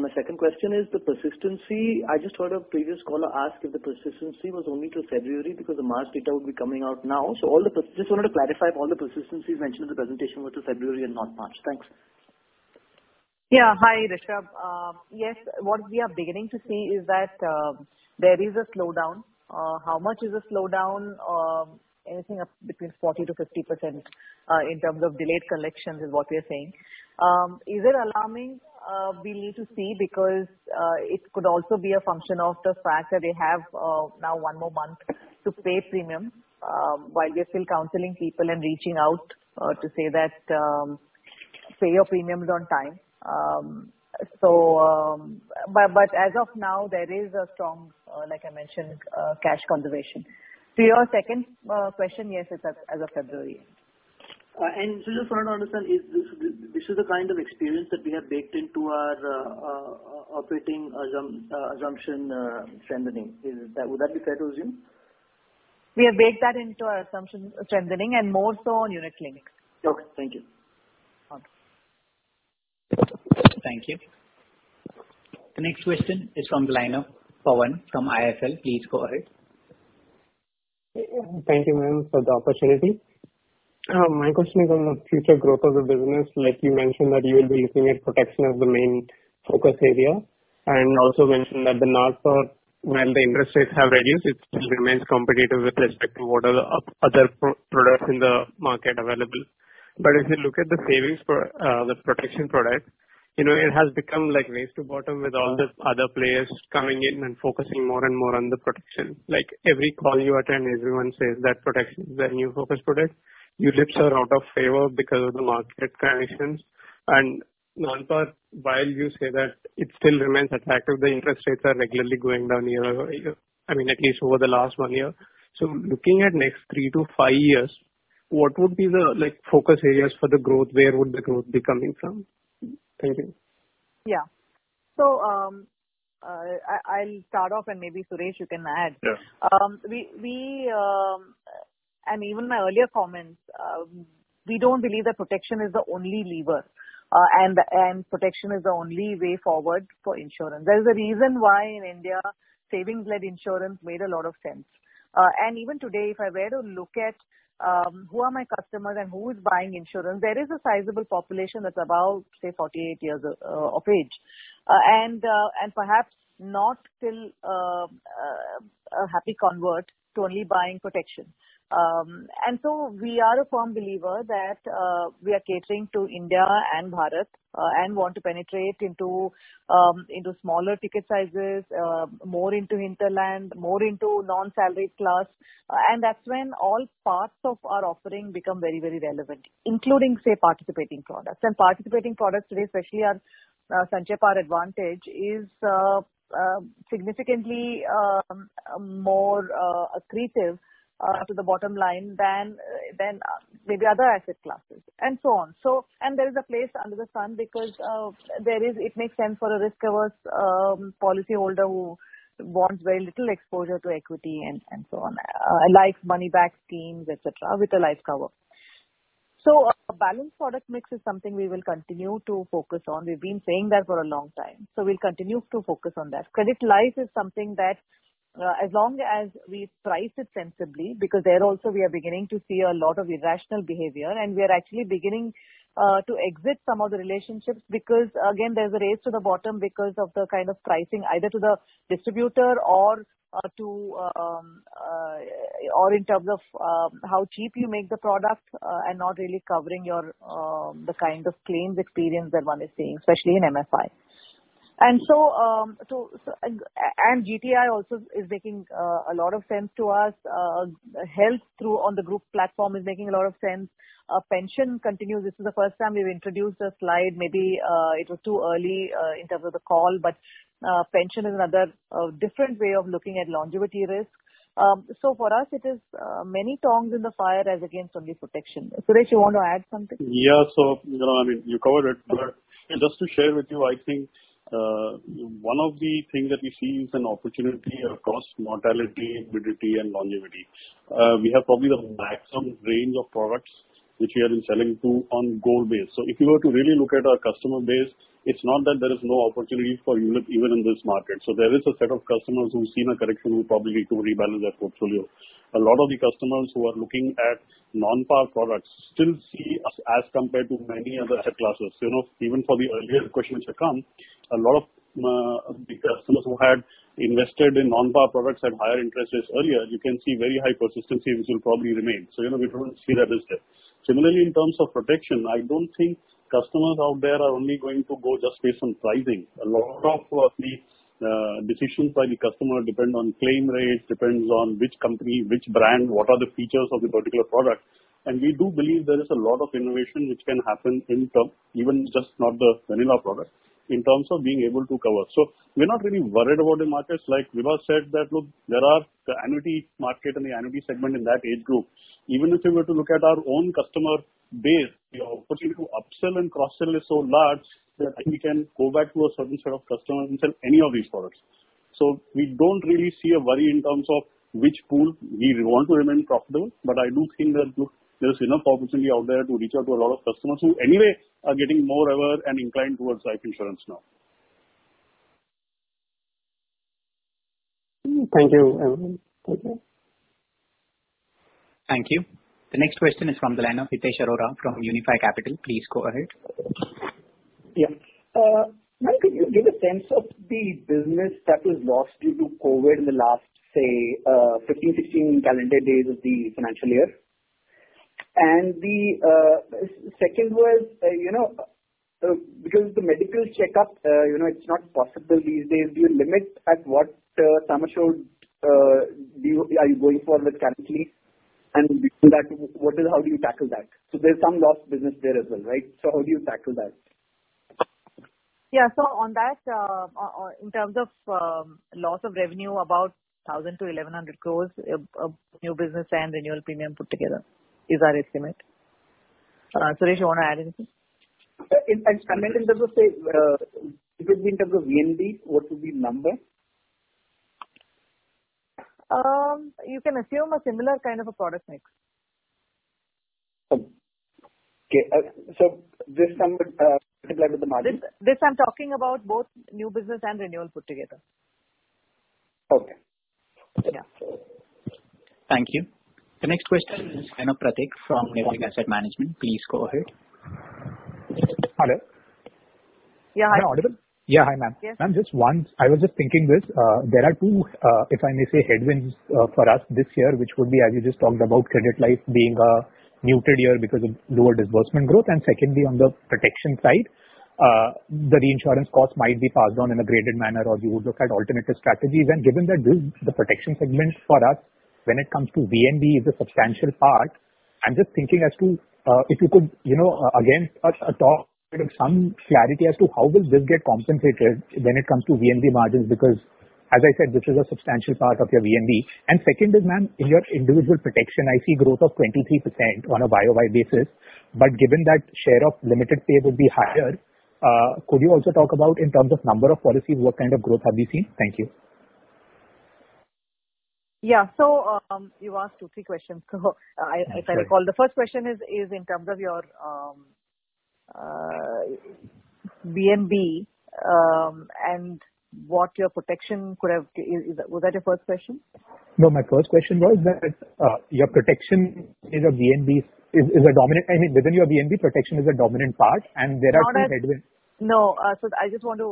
S3: My second question is the persistency. I just heard a previous caller ask if the persistency was only till February because the March data would be coming out now. Just wanted to clarify if all the persistencies mentioned in the presentation were till February and not March. Thanks.
S1: Yeah. Hi, Rishabh. Um, yes, what we are beginning to see is that um, there is a slowdown. Uh, how much is a slowdown? Um, anything up between 40 to 50 percent uh, in terms of delayed collections is what we are saying. Is it alarming? Uh, we need to see because uh, it could also be a function of the fact that they have uh, now one more month to pay premium um, while we're still counseling people and reaching out to say that um, pay your premiums on time. Um, so, But as of now, there is a strong, like I mentioned, cash conservation. To your second question, yes, it's as of February.
S3: Uh, and Just wanted to understand, is this the kind of experience that we have baked into our uh, uh, operating assumption strengthening? Would that be fair to assume?
S1: We have baked that into our assumption strengthening and more so on unit clinics.
S3: Okay. Thank you.
S2: Thank you. The next question is from the line of Pawan from IIFL. Please go ahead.
S7: Thank you, ma'am, for the opportunity. Uh, my question is on the future growth of the business. Like you mentioned that you will be looking at protection as the main focus area, and also mentioned that the north, while the interest rates have reduced, it still remains competitive with respect to what are the other products in the market available. But if you look at the savings for uh, the protection product, it has become like race to bottom with all the other players coming in and focusing more and more on the protection. Like every call you attend, everyone says that protection is their new focus product. ULIPs are out of favor because of the market conditions. And non-par, while you say that it still remains attractive, the interest rates are regularly going down year-over-year, I mean, at least over the last one year. So looking at next three to five years, what would be the like focus areas for the growth? Where would the growth be coming from? Thank you.
S4: Yeah.
S1: So um, uh, I'll start off, and maybe Suresh, you can add. Um, we um, and even my earlier comments, um, we don't believe that protection is the only lever, uh, and and protection is the only way forward for insurance. There's a reason why in India, savings-led insurance made a lot of sense. Uh, and even today, if I were to look at um, who are my customers and who is buying insurance, there is a sizable population that's about, say, 48 years uh, of age. And and perhaps not still a happy convert to only buying protection. Um, and so we are a firm believer that uh, we are catering to India and Bharat uh, and want to penetrate into um, into smaller ticket sizes, uh, more into hinterland, more into non-salaried class. And that's when all parts of our offering become very, very relevant, including, say, participating products. And participating products today, especially our Sanchay Par Advantage, is significantly um, more accretive uh, to the bottom line than uh, uh, maybe other asset classes, and so on. and There is a place under the sun because it makes sense for a risk-averse um, policyholder who wants very little exposure to equity and so on, like money back schemes, etc with a life cover. so A balanced product mix is something we will continue to focus on. We've been saying that for a long time, so we'll continue to focus on that. Credit life is something that uh, as long as we price it sensibly, because there also we are beginning to see a lot of irrational behavior, and we are actually beginning uh, to exit some of the relationships because, again, there's a race to the bottom because of the kind of pricing either to the distributor or uh, to um, or in terms of um, how cheap you make the product and not really covering your um, the kind of claims experience that one is seeing, especially in MFI. And so um, and GTI also is making uh, a lot of sense to us. Uh, health through on the group platform is making a lot of sense. Uh, pension continues. This is the first time we've introduced a slide. Maybe it was too early in terms of the call, but pension is another different way of looking at longevity risk. Um, so for us, it is many tongs in the fire as against only protection. Suresh, you want to add something? Yeah.
S8: So you know, I mean, you covered it. But just to share with you, I think one of the things that we see is an opportunity across mortality, morbidity, and longevity. Uh, we have probably the maximum range of products which we have been selling to on gold base. So if you were to really look at our customer base, it's not that there is no opportunity for ULIP even in this market. So there is a set of customers who've seen a correction who probably need to rebalance their portfolio. A lot of the customers who are looking at non-par products still see us as compared to many other asset classes. You know, even for the earlier questions to come, a lot of uh, the customers who had invested in non-par products at higher interest rates earlier, you can see very high persistency, which will probably remain. So, you know, we don't see that as there. Similarly, in terms of protection, I don't think customers out there are only going to go just based on pricing. A lot of uh, the uh, decisions by the customer depend on claim rates, depends on which company, which brand, what are the features of the particular product. We do believe there is a lot of innovation which can happen in term, even just not the vanilla product in terms of being able to cover. so We're not really worried about the markets. Like Vibha said that, look, there are the annuity market and the annuity segment in that age group. Even if you were to look at our own customer base, the opportunity to upsell and cross-sell is so large that we can go back to a certain set of customers and sell any of these products. So We don't really see a worry in terms of which pool. We want to remain profitable, but I do think that, look, there's enough opportunity out there to reach out to a lot of customers who anyway are getting more aware and inclined towards life insurance now.
S3: Thank you. Thank you.
S8: Thank you.
S2: The next question is from the line of Hitesh Arora from Unifi Capital. Please go ahead.
S3: Yeah. Uh, Mike, could you give a sense of the business that was lost due to COVID in the last, say, uh, 15, 16 calendar days of the financial year? And the uh, second was uh, you know, uh, because the medical checkup, you know, it's not possible these days. Do you limit at what sum assured are you going for with currently? And beyond that, how do you tackle that? So there's some lost business there as well, right? So how do you tackle that?
S1: Yeah. So on that, in terms of um, loss of revenue, about 1,000 crores-1,100 crores, new business and renewal premium put together is our estimate. Uh, Suresh, you want to add anything?
S3: Uh, I meant in terms of, say, uh, it would be in terms of VNB, what would be the number?
S1: Um, You can assume a similar kind of a product mix.
S3: Okay. So this number multiplied with the margin?
S1: This I'm talking about both new business and renewal put together.
S2: Okay. Yeah. Thank you. The next question is from Pratik from
S3: Nivalis Asset Management. Please go ahead. Hello. Yeah. Hi. Am I audible? Yeah. Hi, ma'am. Yes. Ma'am, just once, I was just thinking this. Uh, there are two, uh, if I may say, headwinds uh, for us this year, which would be, as you just talked about, credit life being a muted year because of lower disbursement growth, and secondly, on the protection side, the reinsurance cost might be passed on in a graded manner, or you would look at alternative strategies, and given that the protection segment for us when it comes to VNB is a substantial part. I'm just thinking as to uh, if you could, you know, uh, again, uh, talk some clarity as to how will this get compensated when it comes to VNB margins because, as I said, this is a substantial part of your VNB. And second is, ma'am, in your individual protection, I see growth of 23% on a YoY basis. But given that share of limited pay would be higher, could you also talk about in terms of number of policies, what kind of growth have we seen? Thank you.
S1: Yeah. So, um, you asked two, three questions. So, uh, I- If I recall, the first question is is in terms of your um, uh, um and what your protection could have... Is that, was that your first question?
S3: No, my first question was that uh, your protection is a VNB is a dominant, I mean, within your VNB, protection is a dominant part, and there are two headwinds.
S1: No, so I just want to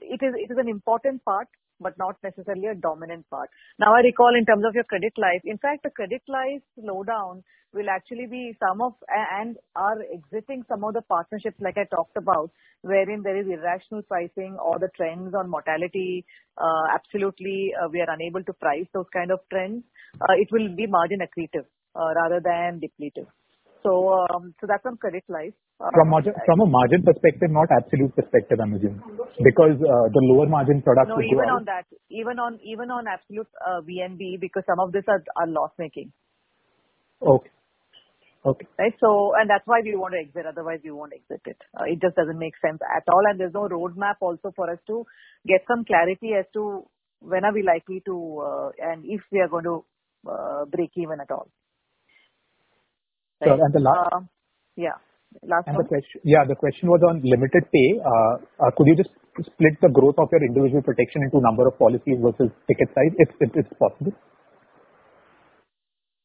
S1: it is it is an important part, but not necessarily a dominant part. Now I recall in terms of your credit life. In fact, the credit life slowdown will actually be some of and are exiting some of the partnerships like I talked about, wherein there is irrational pricing or the trends on mortality. Uh, absolutely, uh, we are unable to price those kind of trends. Uh, it will be margin accretive uh, rather than depletive. Um, so that's on credit life. Um, from a
S3: margin perspective, not absolute perspective, I'm assuming, because uh, the lower margin products would go out. No,
S1: even on that, even on absolute uh, VNB, because some of these are loss-making.
S2: Okay.
S5: Okay.
S1: Right? And that's why we want to exit. Otherwise, we won't exit it. Uh, it just doesn't make sense at all. And there's no roadmap also for us to get some clarity as to when are we likely to and if we are going to break even at all.
S3: Sure. And the last. Um, yeah. Last one. Yeah. The question was on limited pay. Uh, uh, could you just split the growth of your individual protection into number of policies versus ticket size if it's possible?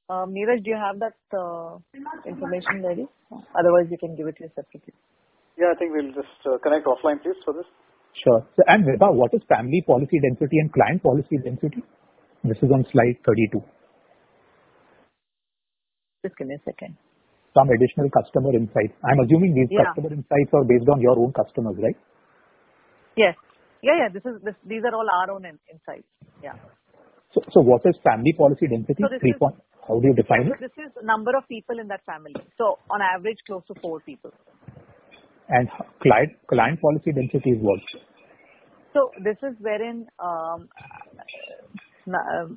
S1: Uh, Niraj, do you have that
S6: information ready? Otherwise, you can give it to me separately. Yeah. I think we'll just connect offline, please, for this.
S3: Sure. And Vibha, what is family policy density and client policy density? This is on slide 32.
S1: Just give me a second.
S3: Some additional customer insights. I'm assuming these yeah. customer insights are based on your own customers, right?
S1: Yes. Yeah, yeah. This is this, these are all our own in, insights. Yeah.
S3: So, so what is family policy density? So Three is, point. How do you define so it?
S1: This is number of people in that family. So on average, close to four people.
S3: And client client policy density is what?
S1: So this is wherein um, uh,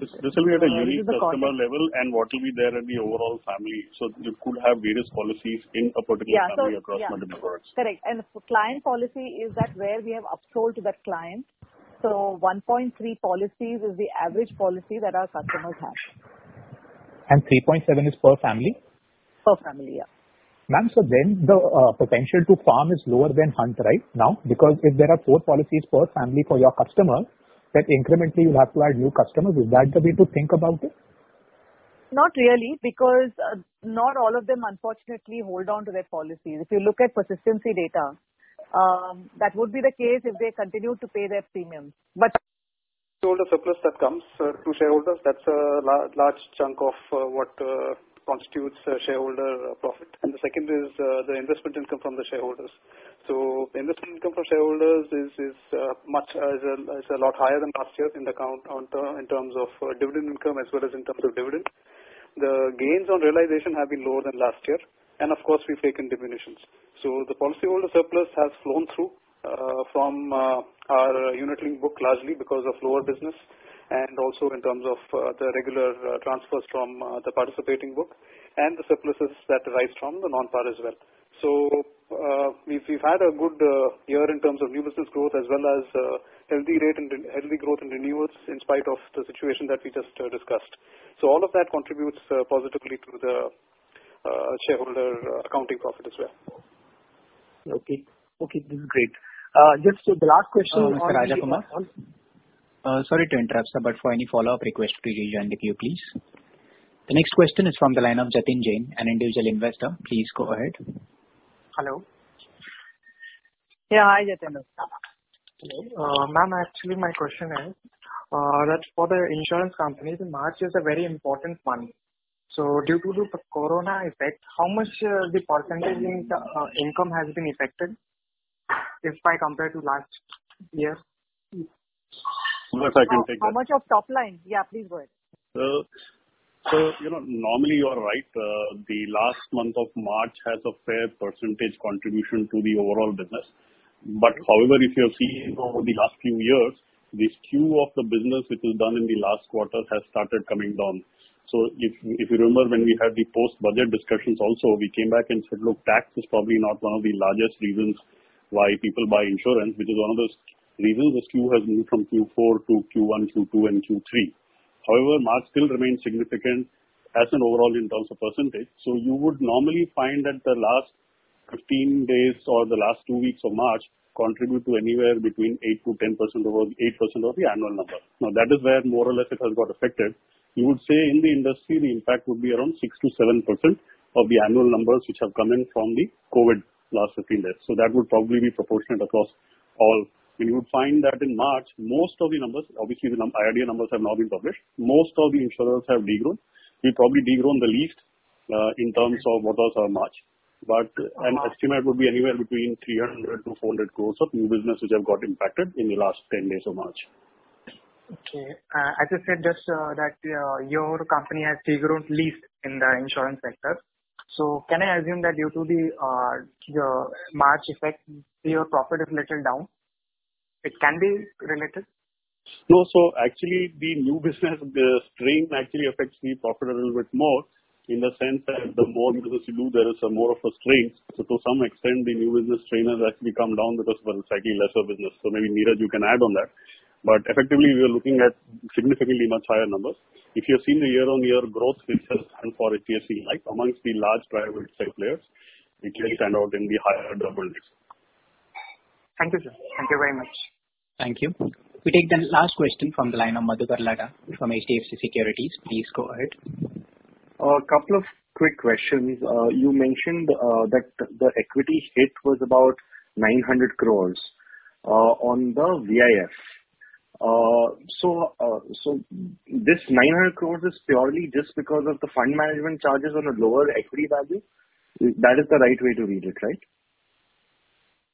S8: this will be at a uh, unique customer level and what will be there at the overall family. So You could have various policies in a particular family across multiple
S1: products. Correct. And Client policy is that where we have upsold to that client. So 1.3 policies is the average policy that our customers have.
S3: And 3.7 is per family? Per family, yeah. Ma'am, the uh, potential to farm is lower than hunt right now because if there are four policies per family for your customer, that incrementally you'll have to add new customers? Is that the way to think about it?
S1: Not really, because uh, not all of them, unfortunately, hold on to their policies. If you look at persistency data, um, that would be the case if they continue to pay their premiums.
S2: But.
S6: Shareholder surplus that comes uh, to shareholders, that's a large chunk of uh, what constitutes shareholder uh, profit, and the second is uh, the investment income from the shareholders. So the investment income from shareholders is is uh, is much a lot higher than last year in the count in terms of dividend income as well as in terms of dividend. The gains on realization have been lower than last year, and of course, we've taken diminutions. So the policyholder surplus has flown through from our unit link book largely because of lower business and also in terms of uh, the regular uh, transfers from uh, the participating book and the surpluses that arise from the non-par as well. So We've had a good year in terms of new business growth as well as healthy rate and healthy growth in renewals in spite of the situation that we just discussed. So All of that contributes positively to the shareholder accounting profit as well.
S3: Okay. This is great. Just the last question on. Mr. Rajakumar?
S2: Uh, sorry to interrupt, sir, but for any follow-up request, please rejoin the queue, please. The next question is from the line of Jatin Jain, an individual investor. Please go ahead.
S3: Hello.
S1: Yeah, hi, Jatin. Hello.
S3: Uh, ma'am, actually, my question is uh, that for the insurance companies, March is a very important month. So due to the corona effect, how much the percentage in income has been affected if I compare to last year?
S8: Yes, I can take that. How
S1: much of top line? Yeah, please go ahead.
S8: So you know, Normally you are right. Uh, the last month of March has a fair percentage contribution to the overall business. But However, if you have seen over the last few years, the skew of the business which is done in the last quarter has started coming down. So If you remember when we had the post-budget discussions also, we came back and said, "Look, tax is probably not one of the largest reasons why people buy insurance," which is one of those reasons, the skew has moved from Q4 to Q1, Q2, and Q3. However, March still remains significant as an overall in terms of percentage. So you would normally find that the last 15 days or the last two weeks of March contribute to anywhere between 8 to 10 percent over 8 percent of the annual number. Now that is where more or less it has got affected. You would say in the industry the impact would be around 6 to 7 percent of the annual numbers which have come in from the COVID last 15 days. So that would probably be proportionate across all and You would find that in March, most of the numbers, obviously the IRDA numbers have now been published. Most of the insurers have degrown. we probably degrown the least uh, in terms of what was our March. But An uh-huh. estimate would be anywhere between 300 to 400 crores of new business which have got impacted in the last 10 days of March.
S3: Okay. Uh, as you said, just uh, that your company has degrown least in the insurance sector. So Can I assume that due to the March effect, your profit is little down? it can be related?
S8: No. So actually, the new business stream actually affects the profit a little bit more in the sense that the more business you do, there is more of a strain. So to some extent, the new business strain has actually come down because of a slightly lesser business. So maybe Niraj, you can add on that. But effectively, we are looking at significantly much higher numbers. If you have seen the year-on-year growth, which has happened for HDFC Life amongst the large private sector players, it will stand out in the higher double digits.
S2: Thank you, sir. Thank you very much. Thank you. We take the last question from the line of Madhukar Ladha from HDFC Securities. Please go ahead.
S3: A couple of quick questions. Uh, you mentioned uh, that the equity hit was about 900 crores uh, on the VIF. So this 900 crores is purely just because of the fund management charges on a lower equity value? That is the right way to read it, right?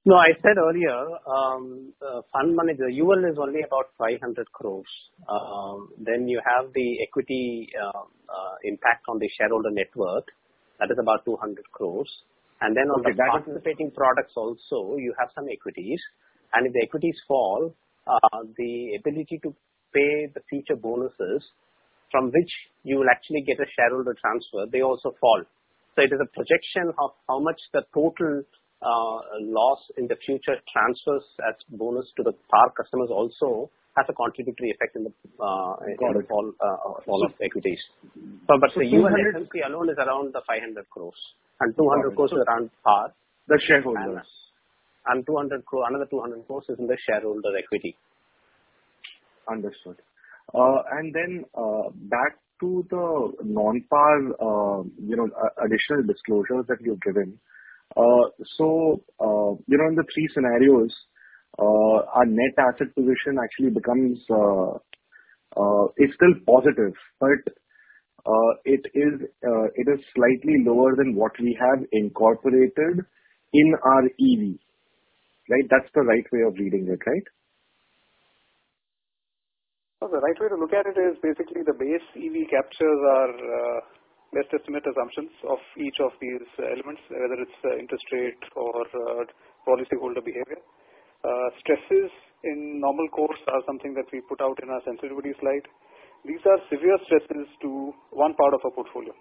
S5: No, I said earlier, um, uh, fund manager, UL is only about 500 crores. Um, then you have the equity um, uh, impact on the shareholder net worth. That is about 200 crores. And then on the participating products also, you have some equities. And if the equities fall, uh, the ability to pay the future bonuses from which you will actually get a shareholder transfer, they also fall. So it is a projection of how much the total uh, loss in the future transfers as bonus to the PAR customers also has a contributory effect in the uh, uh, fall of equities. But the U.S. FMC alone is around 500 crores, and 200 crores is around PAR. The shareholders. And another 200 crores is in the shareholder equity.
S3: Understood. And then back to the non-PAR additional disclosures that you've given. Uh, so uh, you know, in the three scenarios, uh, our net asset position actually becomes it's still positive, but it is slightly lower than what we have incorporated in our EV, right? That's the right way of reading it, right?
S6: The right way to look at it is basically the base EV captures our best estimate assumptions of each of these elements, whether it's uh, interest rate or uh, policyholder behavior. Uh, stresses in normal course are something that we put out in our sensitivity slide. These are severe stresses to one part of our portfolio.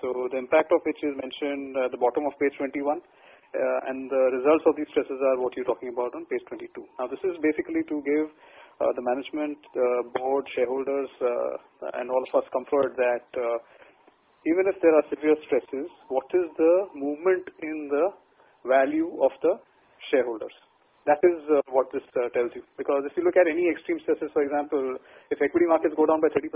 S6: so The impact of which is mentioned at the bottom of page 21, and the results of these stresses are what you're talking about on page 22. Now, This is basically to give the management, board, shareholders, and all of us comfort that even if there are severe stresses, what is the movement in the value of the shareholders? That is uh, what this uh, tells you. Because if you look at any extreme stresses, for example, if equity markets go down by 30%,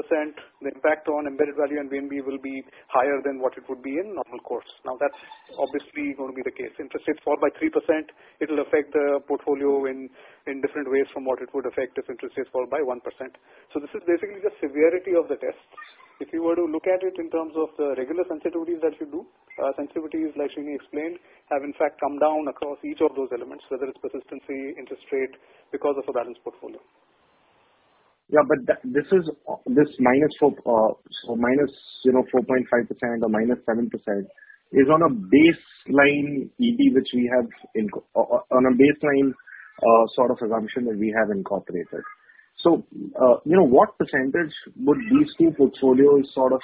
S6: the impact on embedded value and VNB will be higher than what it would be in normal course. Now, that's obviously going to be the case. Interest rates fall by 3%, it will affect the portfolio in, in different ways from what it would affect if interest rates fall by 1%. So this is basically the severity of the test. If you were to look at it in terms of the regular sensitivities that you do, uh, sensitivities, like Srini explained, have in fact come down across each of those elements, whether it's persistency, interest rate, because of a balanced portfolio.
S3: Yeah, but this is this minus 4, uh, so minus, you know, 4.5% or minus 7% is on a baseline EV which we have uh, on a baseline sort of assumption that we have incorporated. So uh, what percentage would these two portfolios sort of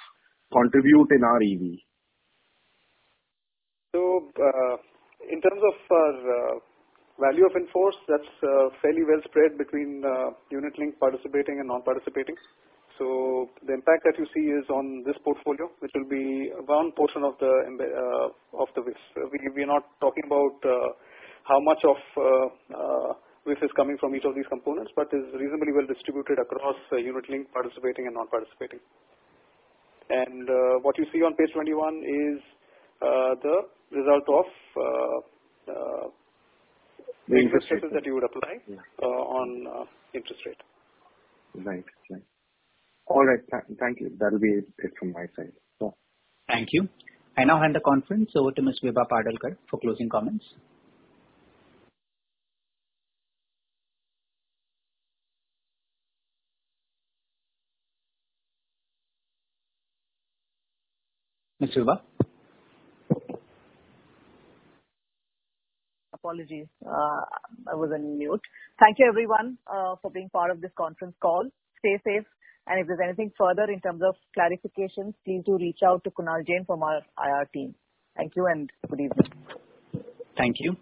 S3: contribute in our EV?
S6: So uh, in terms of our uh, value of in-force, that's fairly well spread between unit-linked participating and non-participating. So the impact that you see is on this portfolio, which will be one portion of the VIF. We are not talking about how much of which is coming from each of these components, but is reasonably well distributed across uh, unit link participating, and non-participating. And uh, What you see on page 21 is uh, the result of the interest rates that you would apply on interest rate.
S5: Right. Right. All right. Thank you. That'll be it from my side.
S2: Thank you. I now hand the conference over to Ms. Vibha Padalkar for closing comments. Ms.
S1: Apologies. Uh, I was on mute. Thank you, everyone, uh, for being part of this conference call. Stay safe, and if there's anything further in terms of clarifications, please do reach out to Kunal Jain from our IR team. Thank you and good evening.
S2: Thank you.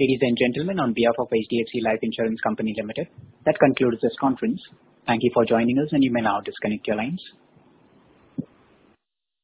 S2: Ladies and gentlemen, on behalf of HDFC Life Insurance Company Limited, that concludes this conference. Thank you for joining us, and you may now disconnect your lines.